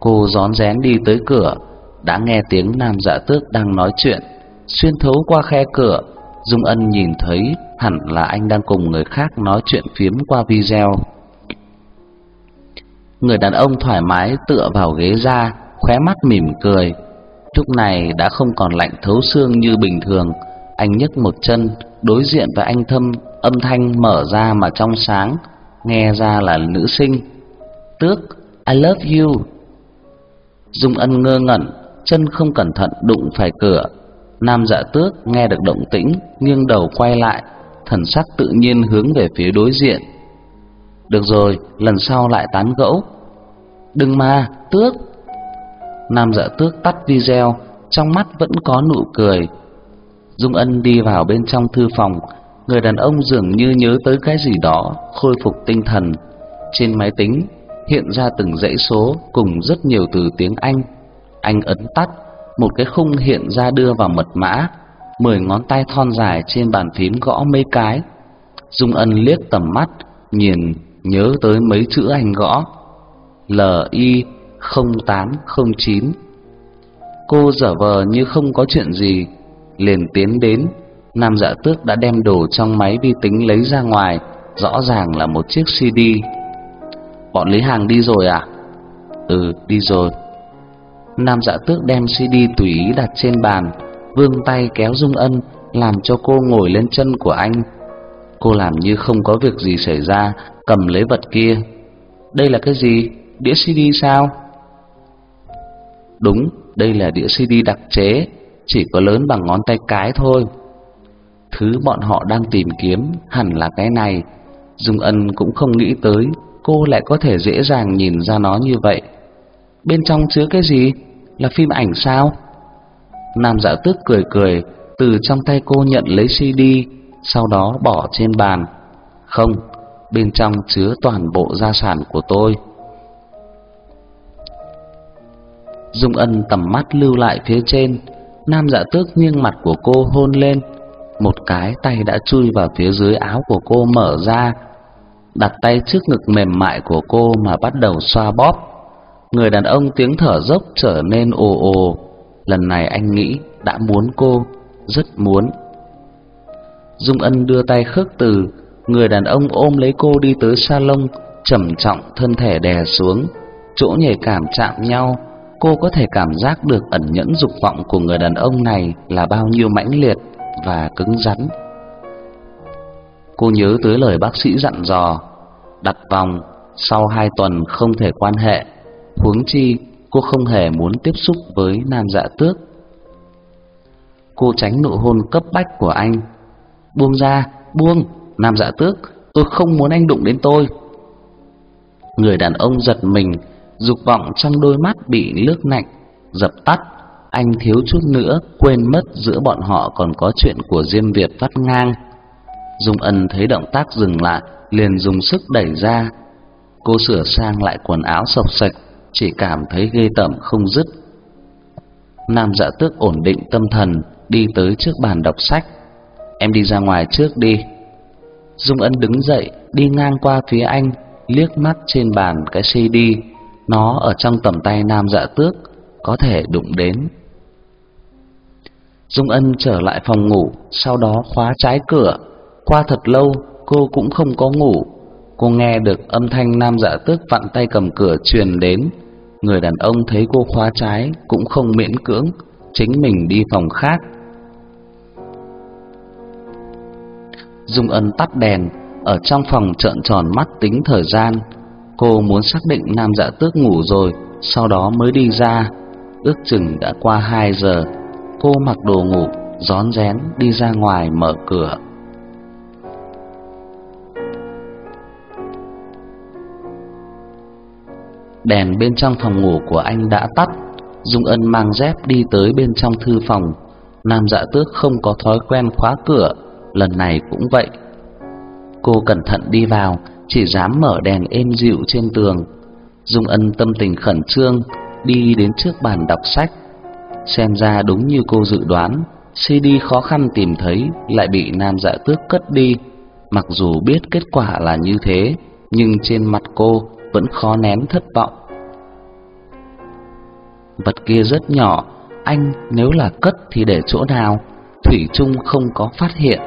Cô rón rén đi tới cửa, đã nghe tiếng nam dạ tước đang nói chuyện. Xuyên thấu qua khe cửa, Dung Ân nhìn thấy hẳn là anh đang cùng người khác nói chuyện phiếm qua video. Người đàn ông thoải mái tựa vào ghế ra, khóe mắt mỉm cười. Lúc này đã không còn lạnh thấu xương như bình thường, anh nhấc một chân, đối diện với anh Thâm, âm thanh mở ra mà trong sáng, nghe ra là nữ sinh. Tước, I love you. Dung Ân ngơ ngẩn, chân không cẩn thận đụng phải cửa. Nam Dạ Tước nghe được động tĩnh, nghiêng đầu quay lại, thần sắc tự nhiên hướng về phía đối diện. Được rồi, lần sau lại tán gẫu. Đừng mà, Tước. Nam dạ tước tắt video, trong mắt vẫn có nụ cười. Dung Ân đi vào bên trong thư phòng, người đàn ông dường như nhớ tới cái gì đó, khôi phục tinh thần. Trên máy tính hiện ra từng dãy số cùng rất nhiều từ tiếng Anh. Anh ấn tắt, một cái khung hiện ra đưa vào mật mã, mười ngón tay thon dài trên bàn phím gõ mấy cái. Dung Ân liếc tầm mắt, nhìn nhớ tới mấy chữ anh gõ. L I 0809 Cô giả vờ như không có chuyện gì, liền tiến đến. Nam Dạ Tước đã đem đồ trong máy vi tính lấy ra ngoài, rõ ràng là một chiếc CD. Bọn Lý Hàng đi rồi à? Ừ, đi rồi. Nam Dạ Tước đem CD tùy ý đặt trên bàn, vươn tay kéo Dung Ân, làm cho cô ngồi lên chân của anh. Cô làm như không có việc gì xảy ra, cầm lấy vật kia. Đây là cái gì? Đĩa CD sao? Đúng, đây là đĩa CD đặc chế, chỉ có lớn bằng ngón tay cái thôi. Thứ bọn họ đang tìm kiếm hẳn là cái này. Dung Ân cũng không nghĩ tới cô lại có thể dễ dàng nhìn ra nó như vậy. Bên trong chứa cái gì? Là phim ảnh sao? Nam Dạ Tước cười cười, từ trong tay cô nhận lấy CD, sau đó bỏ trên bàn. Không, bên trong chứa toàn bộ gia sản của tôi. Dung Ân tầm mắt lưu lại phía trên, Nam Dạ Tước nghiêng mặt của cô hôn lên, một cái tay đã chui vào phía dưới áo của cô mở ra, đặt tay trước ngực mềm mại của cô mà bắt đầu xoa bóp. Người đàn ông tiếng thở dốc trở nên ồ ồ. Lần này anh nghĩ đã muốn cô, rất muốn. Dung Ân đưa tay khước từ, người đàn ông ôm lấy cô đi tới salon, trầm trọng thân thể đè xuống, chỗ nhạy cảm chạm nhau, cô có thể cảm giác được ẩn nhẫn dục vọng của người đàn ông này là bao nhiêu mãnh liệt và cứng rắn. Cô nhớ tới lời bác sĩ dặn dò, đặt vòng sau hai tuần không thể quan hệ, huống chi cô không hề muốn tiếp xúc với nam dạ tước. Cô tránh nụ hôn cấp bách của anh. Buông ra, buông, nam dạ tước, tôi không muốn anh đụng đến tôi. Người đàn ông giật mình, dục vọng trong đôi mắt bị nước lạnh dập tắt. Anh thiếu chút nữa quên mất giữa bọn họ còn có chuyện của Diêm Việt vắt ngang. Dung Ân thấy động tác dừng lại, liền dùng sức đẩy ra. Cô sửa sang lại quần áo sộc sạch, chỉ cảm thấy ghê tởm không dứt. Nam Dạ Tước ổn định tâm thần, đi tới trước bàn đọc sách. Em đi ra ngoài trước đi. Dung Ân đứng dậy, đi ngang qua phía anh, liếc mắt trên bàn cái CD. Nó ở trong tầm tay Nam Dạ Tước, có thể đụng đến. Dung Ân trở lại phòng ngủ, sau đó khóa trái cửa. Qua thật lâu, cô cũng không có ngủ. Cô nghe được âm thanh nam dạ tước vặn tay cầm cửa truyền đến. Người đàn ông thấy cô khóa trái cũng không miễn cưỡng, chính mình đi phòng khác. Dung Ân tắt đèn, ở trong phòng trợn tròn mắt tính thời gian. Cô muốn xác định nam dạ tước ngủ rồi, sau đó mới đi ra. Ước chừng đã qua 2 giờ, cô mặc đồ ngủ, rón rén đi ra ngoài mở cửa. Đèn bên trong phòng ngủ của anh đã tắt, Dung Ân mang dép đi tới bên trong thư phòng. Nam Dạ Tước không có thói quen khóa cửa, lần này cũng vậy. Cô cẩn thận đi vào, chỉ dám mở đèn êm dịu trên tường. Dung Ân tâm tình khẩn trương, đi đến trước bàn đọc sách. Xem ra đúng như cô dự đoán, CD khó khăn tìm thấy lại bị Nam Dạ Tước cất đi. Mặc dù biết kết quả là như thế, nhưng trên mặt cô vẫn khó nén thất vọng. Vật kia rất nhỏ, anh nếu là cất thì để chỗ nào? Thủy Trung không có phát hiện.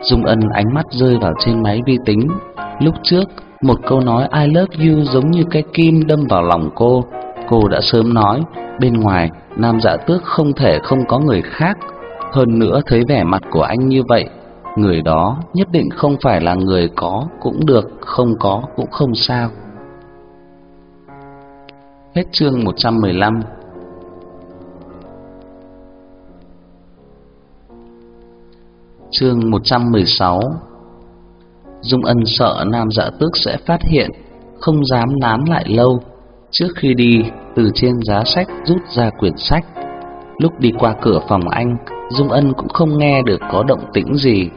Dung Ân ánh mắt rơi vào trên máy vi tính. Lúc trước, một câu nói I love you giống như cái kim đâm vào lòng cô. Cô đã sớm nói, bên ngoài Nam Dạ Tước không thể không có người khác. Hơn nữa thấy vẻ mặt của anh như vậy, người đó nhất định không phải là người có cũng được, không có cũng không sao. Hết chương 115 Chương 116 Dung Ân sợ Nam Dạ Tước sẽ phát hiện, không dám nán lại lâu. Trước khi đi, từ trên giá sách rút ra quyển sách. Lúc đi qua cửa phòng anh, Dung Ân cũng không nghe được có động tĩnh gì.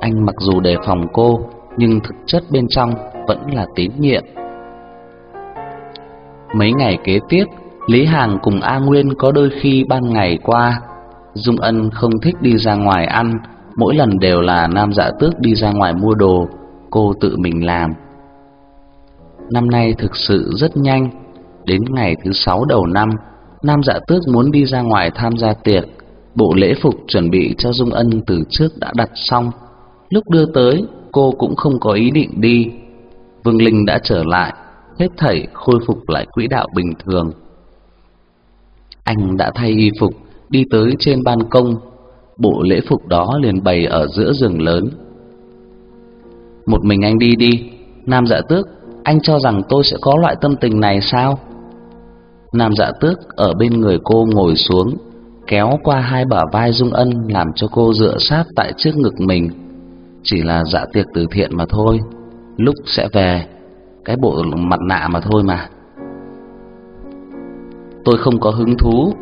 Anh mặc dù đề phòng cô, nhưng thực chất bên trong vẫn là tín nhiệm. Mấy ngày kế tiếp, Lý Hàng cùng A Nguyên có đôi khi ban ngày qua. Dung Ân không thích đi ra ngoài ăn, mỗi lần đều là Nam Dạ Tước đi ra ngoài mua đồ, cô tự mình làm. Năm nay thực sự rất nhanh, đến ngày thứ sáu đầu năm, Nam Dạ Tước muốn đi ra ngoài tham gia tiệc, bộ lễ phục chuẩn bị cho Dung Ân từ trước đã đặt xong. Lúc đưa tới, cô cũng không có ý định đi. Vương Linh đã trở lại, hết thảy khôi phục lại quỹ đạo bình thường. Anh đã thay y phục, đi tới trên ban công, bộ lễ phục đó liền bày ở giữa rừng lớn. Một mình anh đi đi, Nam Dạ Tước, anh cho rằng tôi sẽ có loại tâm tình này sao? Nam Dạ Tước ở bên người cô ngồi xuống, kéo qua hai bả vai Dung Ân làm cho cô dựa sát tại trước ngực mình. Chỉ là dạ tiệc từ thiện mà thôi, lúc sẽ về, cái bộ mặt nạ mà thôi mà. Tôi không có hứng thú.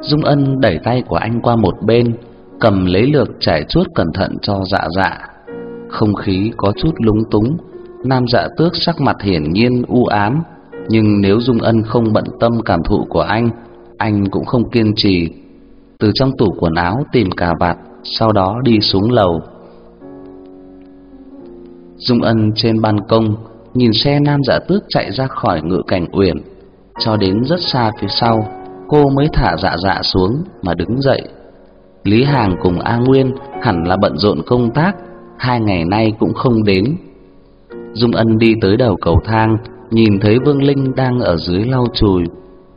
Dung Ân đẩy tay của anh qua một bên, cầm lấy lược trải chuốt cẩn thận cho dạ dạ. Không khí có chút lúng túng, Nam Dạ Tước sắc mặt hiển nhiên u ám, nhưng nếu Dung Ân không bận tâm cảm thụ của anh, anh cũng không kiên trì. Từ trong tủ quần áo tìm cà vạt, sau đó đi xuống lầu. Dung Ân trên ban công nhìn xe Nam Dạ Tước chạy ra khỏi ngự cảnh uyển, cho đến rất xa phía sau, cô mới thả dạ dạ xuống mà đứng dậy. Lý Hàng cùng A Nguyên hẳn là bận rộn công tác, hai ngày nay cũng không đến. Dung Ân đi tới đầu cầu thang, nhìn thấy Vương Linh đang ở dưới lau chùi.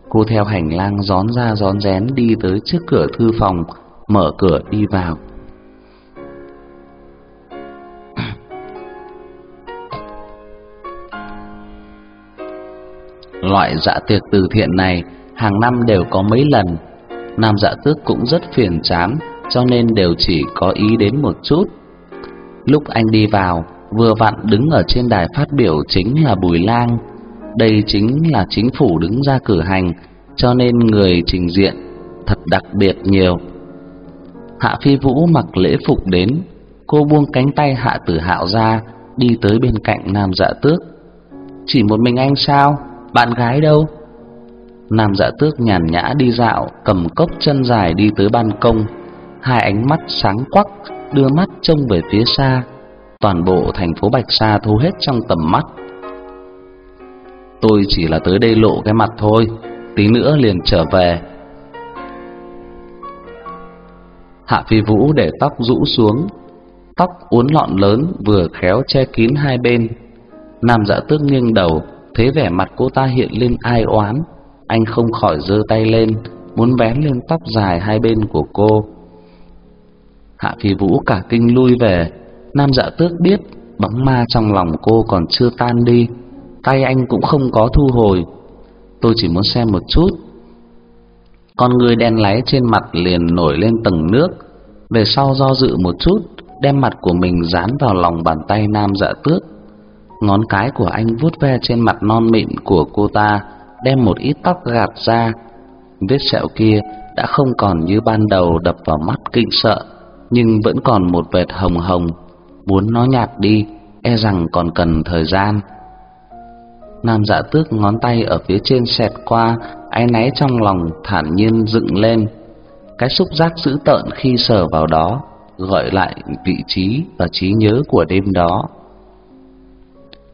Cô theo hành lang gión ra gión rén đi tới trước cửa thư phòng, mở cửa đi vào. Loại dạ tiệc từ thiện này hàng năm đều có mấy lần. Nam dạ tước cũng rất phiền chán, cho nên đều chỉ có ý đến một chút. Lúc anh đi vào, vừa vặn đứng ở trên đài phát biểu chính là Bùi Lang. Đây chính là chính phủ đứng ra cử hành, cho nên người trình diện thật đặc biệt nhiều. Hạ Phi Vũ mặc lễ phục đến, cô buông cánh tay Hạ Tử Hạo ra, đi tới bên cạnh Nam Dạ Tước. Chỉ một mình anh sao? Bạn gái đâu? Nam Dạ Tước nhàn nhã đi dạo, cầm cốc chân dài đi tới ban công, hai ánh mắt sáng quắc, đưa mắt trông về phía xa. Toàn bộ thành phố Bạch Sa thu hết trong tầm mắt. Tôi chỉ là tới đây lộ cái mặt thôi, tí nữa liền trở về. Hạ Phi Vũ để tóc rũ xuống, tóc uốn lọn lớn vừa khéo che kín hai bên. Nam Dạ Tước nghiêng đầu, thấy vẻ mặt cô ta hiện lên ai oán, anh không khỏi giơ tay lên, muốn vén lên tóc dài hai bên của cô. Hạ Phi Vũ cả kinh lui về, Nam Dạ Tước biết bóng ma trong lòng cô còn chưa tan đi, tay anh cũng không có thu hồi. Tôi chỉ muốn xem một chút. Con người đen láy trên mặt liền nổi lên tầng nước, về sau do dự một chút, đem mặt của mình dán vào lòng bàn tay Nam Dạ Tước. Ngón cái của anh vuốt ve trên mặt non mịn của cô ta, đem một ít tóc gạt ra. Vết sẹo kia đã không còn như ban đầu đập vào mắt kinh sợ, nhưng vẫn còn một vệt hồng hồng, muốn nó nhạt đi, e rằng còn cần thời gian. Nam Dạ Tước ngón tay ở phía trên xẹt qua, áy náy trong lòng thản nhiên dựng lên. Cái xúc giác dữ tợn khi sờ vào đó, gọi lại vị trí và trí nhớ của đêm đó.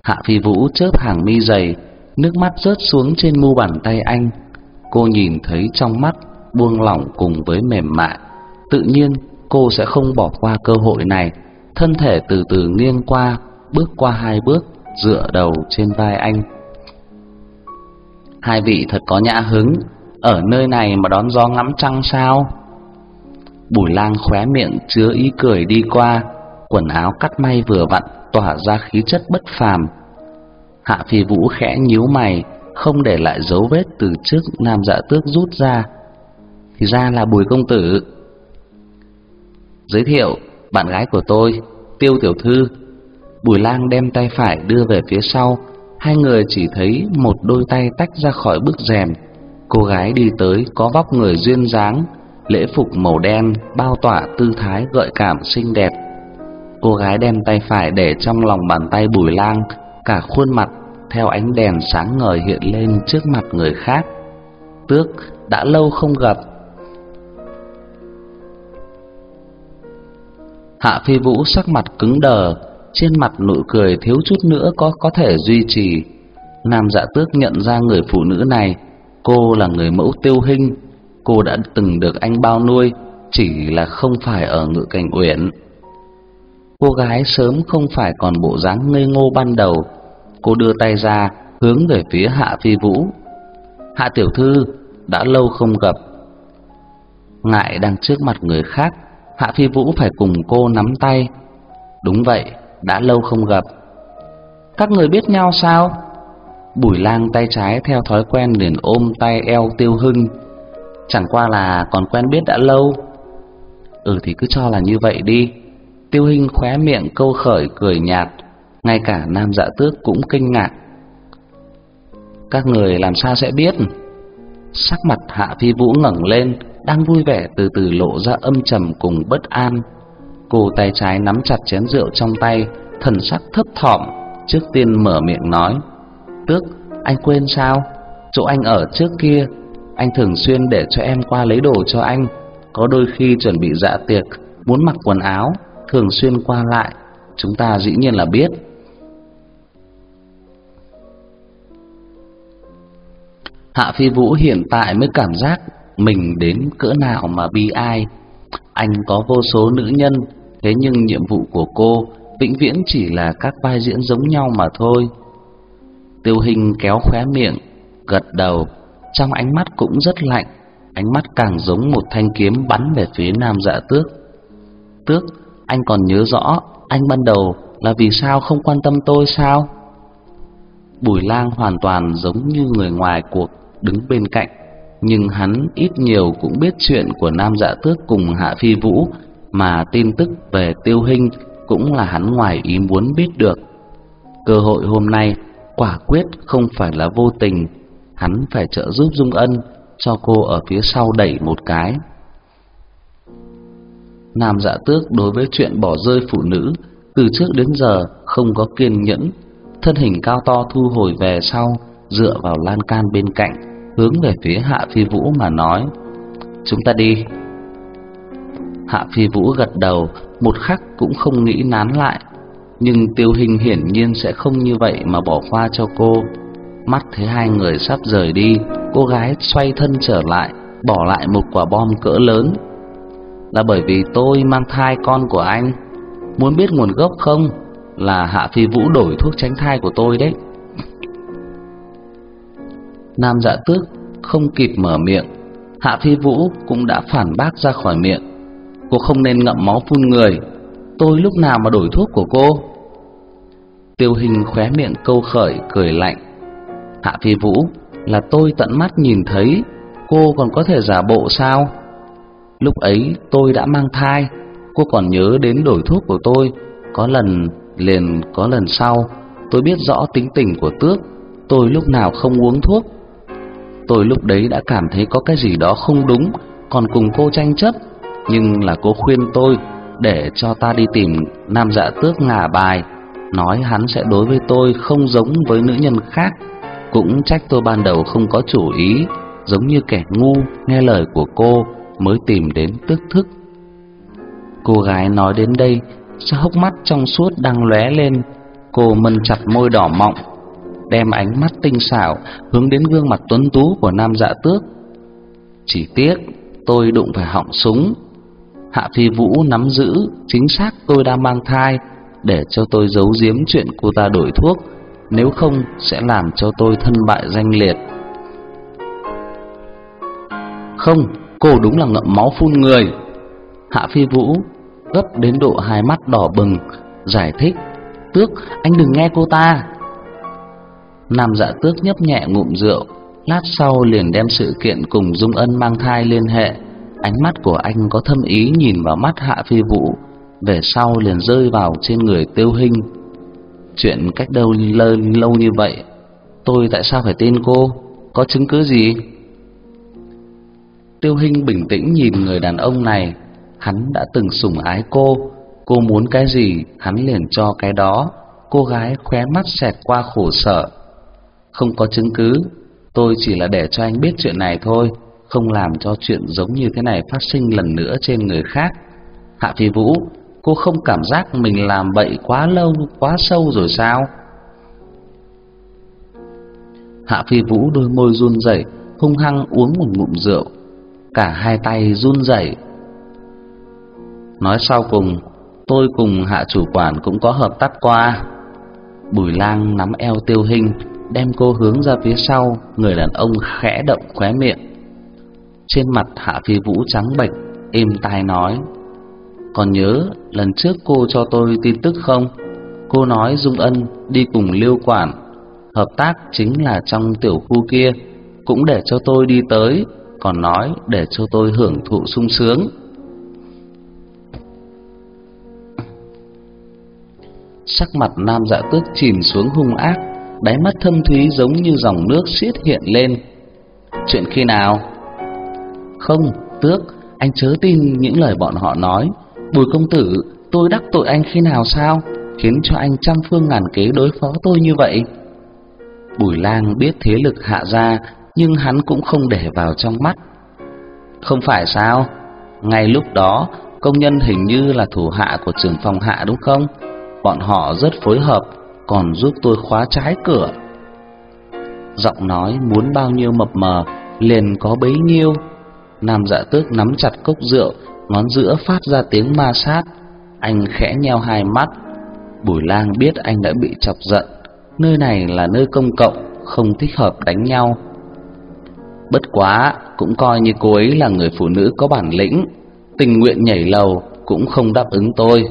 Hạ Phi Vũ chớp hàng mi dày, nước mắt rớt xuống trên mu bàn tay anh. Cô nhìn thấy trong mắt buông lỏng cùng với mềm mại, tự nhiên cô sẽ không bỏ qua cơ hội này. Thân thể từ từ nghiêng qua, bước qua hai bước, dựa đầu trên vai anh. Hai vị thật có nhã hứng, ở nơi này mà đón gió ngắm trăng sao? Bùi lang khóe miệng chứa ý cười đi qua, quần áo cắt may vừa vặn, tỏa ra khí chất bất phàm. Hạ Phi Vũ khẽ nhíu mày, không để lại dấu vết từ trước Nam Dạ Tước rút ra. Thì ra là Bùi công tử. Giới thiệu, bạn gái của tôi, Tiêu tiểu thư. Bùi Lang đem tay phải đưa về phía sau, hai người chỉ thấy một đôi tay tách ra khỏi bức rèm. Cô gái đi tới có vóc người duyên dáng, lễ phục màu đen bao tỏa tư thái gợi cảm xinh đẹp. Cô gái đem tay phải để trong lòng bàn tay Bùi Lang, cả khuôn mặt theo ánh đèn sáng ngời hiện lên trước mặt người khác. Tước đã lâu không gặp. Hạ Phi Vũ sắc mặt cứng đờ, trên mặt nụ cười thiếu chút nữa có có thể duy trì. Nam Dạ Tước nhận ra người phụ nữ này, Cô là người mẫu tiêu hinh cô đã từng được anh bao nuôi, chỉ là không phải ở ngự cảnh uyển. Cô gái sớm không phải còn bộ dáng ngây ngô ban đầu, cô đưa tay ra hướng về phía Hạ Phi Vũ. "Hạ tiểu thư, đã lâu không gặp." Ngại đang trước mặt người khác, Hạ Phi Vũ phải cùng cô nắm tay. "Đúng vậy, đã lâu không gặp." "Các người biết nhau sao?" Bùi Lang tay trái theo thói quen liền ôm tay eo Tiêu Hưng. Chẳng qua là còn quen biết đã lâu. Ừ thì cứ cho là như vậy đi. Tiêu Hinh khóe miệng câu khởi cười nhạt, ngay cả Nam Dạ Tước cũng kinh ngạc. Các người làm sao sẽ biết? Sắc mặt Hạ Phi Vũ ngẩng lên, đang vui vẻ từ từ lộ ra âm trầm cùng bất an. Cô tay trái nắm chặt chén rượu trong tay, thần sắc thấp thỏm, trước tiên mở miệng nói: "Tước, anh quên sao? Chỗ anh ở trước kia, anh thường xuyên để cho em qua lấy đồ cho anh, có đôi khi chuẩn bị dạ tiệc, muốn mặc quần áo, thường xuyên qua lại, chúng ta dĩ nhiên là biết." Hạ Phi Vũ hiện tại mới cảm giác mình đến cỡ nào mà bi ai. Anh có vô số nữ nhân, thế nhưng nhiệm vụ của cô vĩnh viễn chỉ là các vai diễn giống nhau mà thôi. Tiêu Hình kéo khóe miệng, gật đầu, trong ánh mắt cũng rất lạnh, ánh mắt càng giống một thanh kiếm bắn về phía Nam Dạ Tước. "Tước, anh còn nhớ rõ anh ban đầu là vì sao không quan tâm tôi sao?" Bùi Lang hoàn toàn giống như người ngoài cuộc đứng bên cạnh, nhưng hắn ít nhiều cũng biết chuyện của Nam Dạ Tước cùng Hạ Phi Vũ, mà tin tức về Tiêu Hinh cũng là hắn ngoài ý muốn biết được. Cơ hội hôm nay quả quyết không phải là vô tình, hắn phải trợ giúp Dung Ân cho cô ở phía sau đẩy một cái. Nam Dạ Tước đối với chuyện bỏ rơi phụ nữ từ trước đến giờ không có kiên nhẫn, thân hình cao to thu hồi về sau, dựa vào lan can bên cạnh, hướng về phía Hạ Phi Vũ mà nói: "Chúng ta đi." Hạ Phi Vũ gật đầu, một khắc cũng không nghĩ nán lại, nhưng Tiêu Hình hiển nhiên sẽ không như vậy mà bỏ qua cho cô. Mắt thấy hai người sắp rời đi, cô gái xoay thân trở lại, bỏ lại một quả bom cỡ lớn. Là bởi vì tôi mang thai con của anh. Muốn biết nguồn gốc không? Là Hạ Phi Vũ đổi thuốc tránh thai của tôi đấy. Nam Dạ Tước không kịp mở miệng, Hạ Phi Vũ cũng đã phản bác ra khỏi miệng. Cô không nên ngậm máu phun người. Tôi lúc nào mà đổi thuốc của cô? Tiêu Hình khóe miệng câu khởi cười lạnh. Hạ Phi Vũ, là tôi tận mắt nhìn thấy, cô còn có thể giả bộ sao? Lúc ấy tôi đã mang thai, cô còn nhớ đến đổi thuốc của tôi, có lần liền có lần sau, tôi biết rõ tính tình của Tước, tôi lúc nào không uống thuốc. Tôi lúc đấy đã cảm thấy có cái gì đó không đúng, còn cùng cô tranh chấp, nhưng là cô khuyên tôi để cho ta đi tìm Nam Dạ Tước ngả bài nói hắn sẽ đối với tôi không giống với nữ nhân khác, cũng trách tôi ban đầu không có chủ ý, giống như kẻ ngu nghe lời của cô mới tìm đến tức thức. Cô gái nói đến đây, hốc mắt trong suốt đang lóe lên, cô mân chặt môi đỏ mọng, đem ánh mắt tinh xảo hướng đến gương mặt tuấn tú của nam dạ tước. Chỉ tiếc tôi đụng phải họng súng. Hạ Phi Vũ nắm giữ chính xác tôi đang mang thai để cho tôi giấu giếm chuyện cô ta đổi thuốc, nếu không sẽ làm cho tôi thân bại danh liệt. Không, cô đúng là ngậm máu phun người. Hạ Phi Vũ gấp đến độ hai mắt đỏ bừng, giải thích, "Tước, anh đừng nghe cô ta." Nam Dạ Tước nhấp nhẹ ngụm rượu, lát sau liền đem sự kiện cùng Dung Ân mang thai liên hệ. Ánh mắt của anh có thâm ý nhìn vào mắt Hạ Phi Vũ, về sau liền rơi vào trên người Tiêu Hinh. Chuyện cách đâu lơ lâu như vậy, tôi tại sao phải tin cô? Có chứng cứ gì? Tiêu Hinh bình tĩnh nhìn người đàn ông này, hắn đã từng sủng ái cô, cô muốn cái gì, hắn liền cho cái đó. Cô gái khóe mắt xẹt qua khổ sở. Không có chứng cứ, tôi chỉ là để cho anh biết chuyện này thôi, không làm cho chuyện giống như thế này phát sinh lần nữa trên người khác. Hạ Phi Vũ, cô không cảm giác mình làm bậy quá lâu, quá sâu rồi sao? Hạ Phi Vũ đôi môi run rẩy, hung hăng uống một ngụm rượu, cả hai tay run rẩy. Nói sau cùng, tôi cùng hạ chủ quản cũng có hợp tác qua. Bùi Lang nắm eo Tiêu Hình, đem cô hướng ra phía sau, người đàn ông khẽ động khóe miệng. Trên mặt Hạ Phi Vũ trắng bệch, êm tai nói: "Còn nhớ lần trước cô cho tôi tin tức không? Cô nói Dung Ân đi cùng Liêu quản, hợp tác chính là trong tiểu khu kia, cũng để cho tôi đi tới, còn nói để cho tôi hưởng thụ sung sướng." Sắc mặt nam dạ tước chìm xuống hung ác Đáy mắt thâm thúy giống như dòng nước xiết hiện lên Chuyện khi nào? Không, tước Anh chớ tin những lời bọn họ nói Bùi công tử Tôi đắc tội anh khi nào sao Khiến cho anh trăm phương ngàn kế đối phó tôi như vậy Bùi lang biết thế lực hạ ra nhưng hắn cũng không để vào trong mắt. Không phải sao? Ngay lúc đó, Công nhân hình như là thủ hạ của trưởng phòng hạ đúng không? Bọn họ rất phối hợp, Còn giúp tôi khóa trái cửa. Giọng nói muốn bao nhiêu mập mờ, Liền có bấy nhiêu. Nam dạ tước nắm chặt cốc rượu, Ngón giữa phát ra tiếng ma sát. Anh khẽ nheo hai mắt. Bùi lang biết anh đã bị chọc giận. Nơi này là nơi công cộng, Không thích hợp đánh nhau. Bất quá, Cũng coi như cô ấy là người phụ nữ có bản lĩnh. Tình nguyện nhảy lầu Cũng không đáp ứng tôi.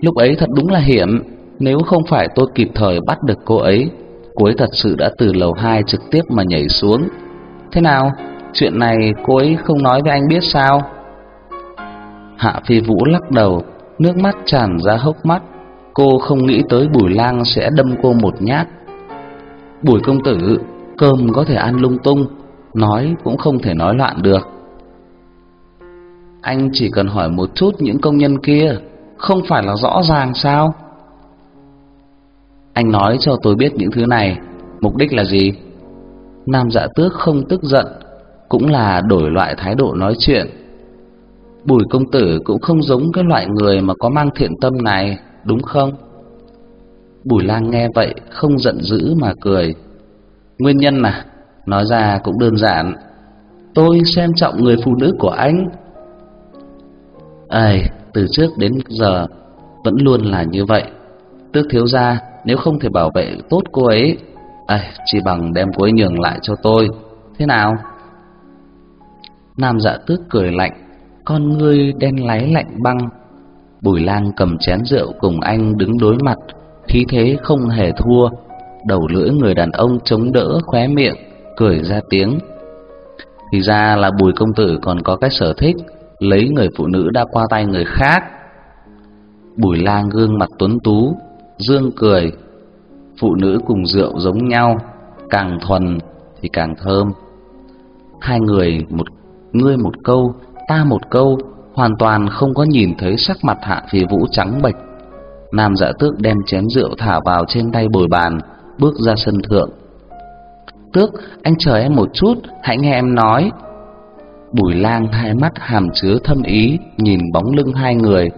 Lúc ấy thật đúng là hiểm, Nếu không phải tôi kịp thời bắt được cô ấy Cô ấy thật sự đã từ lầu 2 trực tiếp mà nhảy xuống. Thế nào? Chuyện này cô ấy không nói với anh biết sao? Hạ Phi Vũ lắc đầu, Nước mắt tràn ra hốc mắt. Cô không nghĩ tới Bùi Lang sẽ đâm cô một nhát. Bùi công tử, Cơm có thể ăn lung tung. Nói cũng không thể nói loạn được Anh chỉ cần hỏi một chút những công nhân kia không phải là rõ ràng sao? Anh nói cho tôi biết những thứ này, mục đích là gì? Nam dạ tước không tức giận, cũng là đổi loại thái độ nói chuyện. Bùi công tử cũng không giống cái loại người mà có mang thiện tâm này, đúng không? Bùi lang nghe vậy không giận dữ mà cười. Nguyên nhân là nói ra cũng đơn giản. Tôi xem trọng người phụ nữ của anh. Ây, từ trước đến giờ vẫn luôn là như vậy. Tước thiếu gia nếu không thể bảo vệ tốt cô ấy, à, chỉ bằng đem cô ấy nhường lại cho tôi. Thế nào? Nam dạ tước cười lạnh, con ngươi đen láy lạnh băng. Bùi lang cầm chén rượu cùng anh đứng đối mặt, khí thế không hề thua. Đầu lưỡi người đàn ông chống đỡ khóe miệng, cười ra tiếng. Thì ra là bùi công tử còn có cái sở thích lấy người phụ nữ đã qua tay người khác. Bùi Lang gương mặt tuấn tú, dương cười. Phụ nữ cùng rượu giống nhau, càng thuần thì càng thơm. Hai người một ngươi một câu, ta một câu, hoàn toàn không có nhìn thấy sắc mặt Hạ Phi Vũ trắng bệch. Nam Dạ Tước đem chén rượu thả vào trên tay bồi bàn, bước ra sân thượng. "Tước, anh chờ em một chút, hãy nghe em nói." Bùi lang hai mắt hàm chứa thâm ý Nhìn bóng lưng hai người.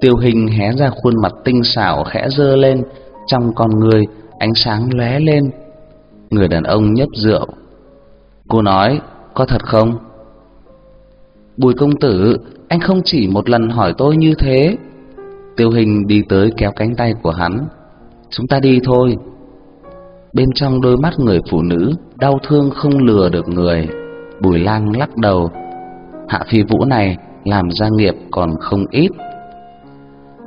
Tiêu hình hé ra khuôn mặt tinh xảo khẽ dơ lên Trong con người ánh sáng lóe lên. Người đàn ông nhấp rượu. Cô nói Có thật không? Bùi công tử Anh không chỉ một lần hỏi tôi như thế. Tiêu hình đi tới kéo cánh tay của hắn. Chúng ta đi thôi. Bên trong đôi mắt người phụ nữ, Đau thương không lừa được người. Bùi lang lắc đầu. Hạ phi vũ này làm gia nghiệp còn không ít.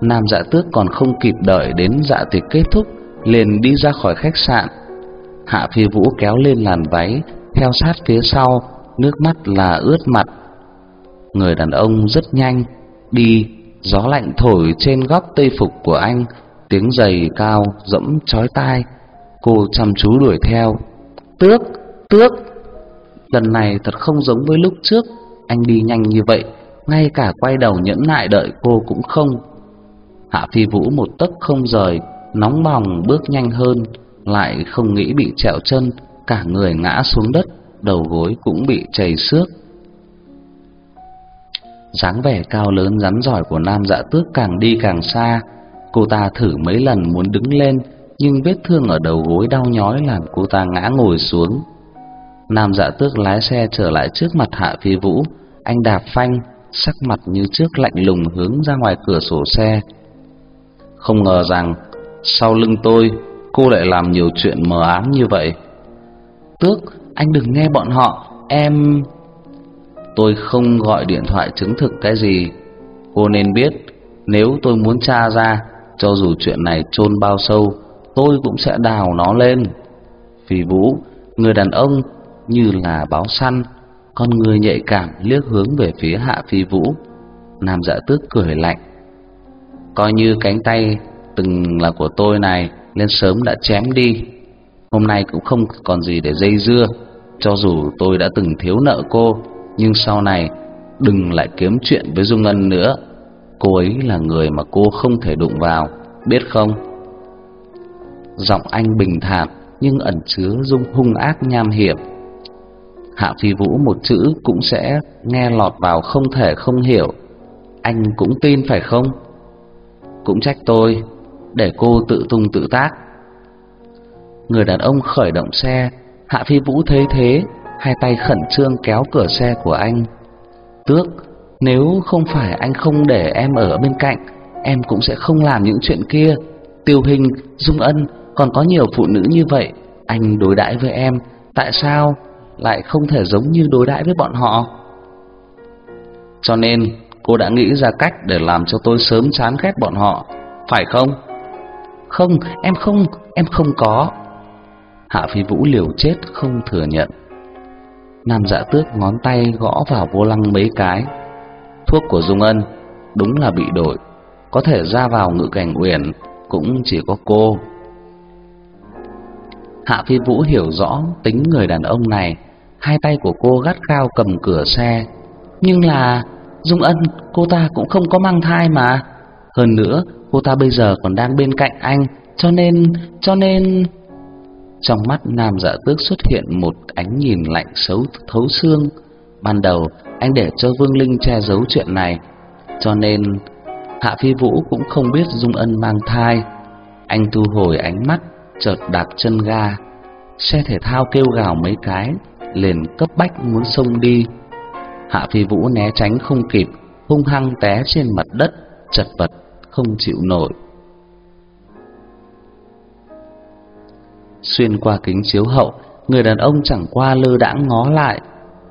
Nam dạ tước còn không kịp đợi đến dạ tiệc kết thúc, Liền đi ra khỏi khách sạn. Hạ phi vũ kéo lên làn váy, Theo sát phía sau, Nước mắt là ướt mặt. Người đàn ông rất nhanh, Đi, Gió lạnh thổi trên góc tây phục của anh, Tiếng giày cao dẫm chói tai. Cô chăm chú đuổi theo. Tước Tước. Lần này thật không giống với lúc trước. Anh đi nhanh như vậy Ngay cả quay đầu nhẫn nại đợi cô cũng không. Hạ phi vũ một tấc không rời Nóng bỏng bước nhanh hơn Lại không nghĩ bị trẹo chân Cả người ngã xuống đất Đầu gối cũng bị chảy xước. Dáng vẻ cao lớn rắn giỏi của nam dạ tước càng đi càng xa. Cô ta thử mấy lần muốn đứng lên nhưng vết thương ở đầu gối đau nhói làm cô ta ngã ngồi xuống Nam Dạ Tước lái xe trở lại trước mặt Hạ Phi Vũ, anh đạp phanh, sắc mặt như trước lạnh lùng hướng ra ngoài cửa sổ xe. Không ngờ rằng sau lưng tôi cô lại làm nhiều chuyện mờ ám như vậy. Tước, anh đừng nghe bọn họ, em Tôi không gọi điện thoại chứng thực cái gì. Cô nên biết, nếu tôi muốn tra ra, cho dù chuyện này chôn bao sâu, tôi cũng sẽ đào nó lên. Phi Vũ, người đàn ông như là báo săn, con người nhạy cảm liếc hướng về phía Hạ Phi Vũ. Nam Dạ Tước cười lạnh. Coi như cánh tay từng là của tôi này nên sớm đã chém đi. Hôm nay cũng không còn gì để dây dưa, cho dù tôi đã từng thiếu nợ cô, nhưng sau này đừng lại kiếm chuyện với Dung ngân nữa. Cô ấy là người mà cô không thể đụng vào, biết không? Giọng anh bình thản nhưng ẩn chứa dung hung ác nham hiểm. Hạ Phi Vũ một chữ cũng sẽ nghe lọt vào không thể không hiểu. Anh cũng tin phải không? Cũng trách tôi, để cô tự tung tự tác. Người đàn ông khởi động xe, Hạ Phi Vũ thấy thế, hai tay khẩn trương kéo cửa xe của anh. Tước, nếu không phải anh không để em ở bên cạnh, em cũng sẽ không làm những chuyện kia. Tiêu Hình, Dung Ân, còn có nhiều phụ nữ như vậy, anh đối đãi với em, tại sao lại không thể giống như đối đãi với bọn họ? Cho nên, cô đã nghĩ ra cách để làm cho tôi sớm chán ghét bọn họ, phải không? Không, em không, em không có. Hạ Phi Vũ liều chết không thừa nhận. Nam Dạ Tước ngón tay gõ vào vô lăng mấy cái. Thuốc của Dung Ân đúng là bị đổi, có thể ra vào ngự cảnh uyển cũng chỉ có cô. Hạ Phi Vũ hiểu rõ tính người đàn ông này, hai tay của cô gắt gao cầm cửa xe. Nhưng là Dung Ân, cô ta cũng không có mang thai mà. Hơn nữa, cô ta bây giờ còn đang bên cạnh anh, cho nên, cho nên... Trong mắt nam dạ tước xuất hiện một ánh nhìn lạnh xấu thấu xương. Ban đầu, anh để cho Vương Linh che giấu chuyện này, cho nên Hạ Phi Vũ cũng không biết Dung Ân mang thai. Anh thu hồi ánh mắt, chợt đạp chân ga. Xe thể thao kêu gào mấy cái, liền cấp bách muốn xông đi. Hạ Phi Vũ né tránh không kịp, hung hăng té trên mặt đất, chật vật không chịu nổi. Xuyên qua kính chiếu hậu, người đàn ông chẳng qua lơ đãng ngó lại.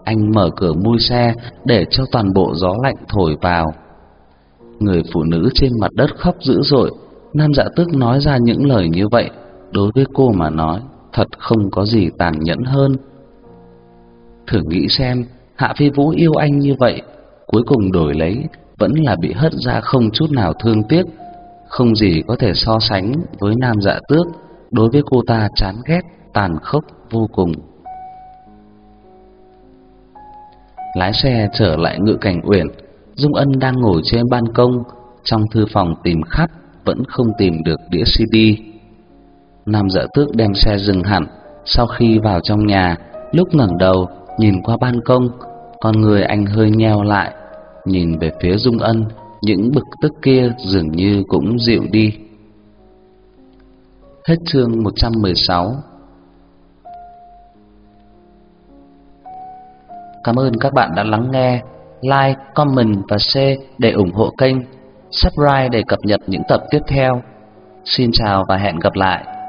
Anh mở cửa mui xe để cho toàn bộ gió lạnh thổi vào. Người phụ nữ trên mặt đất khóc dữ dội, Nam Dạ Tước nói ra những lời như vậy, đối với cô mà nói, thật không có gì tàn nhẫn hơn. Thử nghĩ xem, Hạ Phi Vũ yêu anh như vậy, cuối cùng đổi lấy vẫn là bị hất ra không chút nào thương tiếc, không gì có thể so sánh với Nam Dạ Tước đối với cô ta chán ghét, tàn khốc vô cùng. Lái xe trở lại ngự cảnh uyển, Dung Ân đang ngồi trên ban công, trong thư phòng tìm khắp vẫn không tìm được đĩa CD. Nam Dạ Tước đem xe dừng hẳn, sau khi vào trong nhà, lúc ngẩng đầu nhìn qua ban công, con người anh hơi nheo lại, nhìn về phía Dung Ân, những bực tức kia dường như cũng dịu đi. Hết chương 116 Cảm ơn các bạn đã lắng nghe. Like, comment và share để ủng hộ kênh. Subscribe để cập nhật những tập tiếp theo. Xin chào và hẹn gặp lại.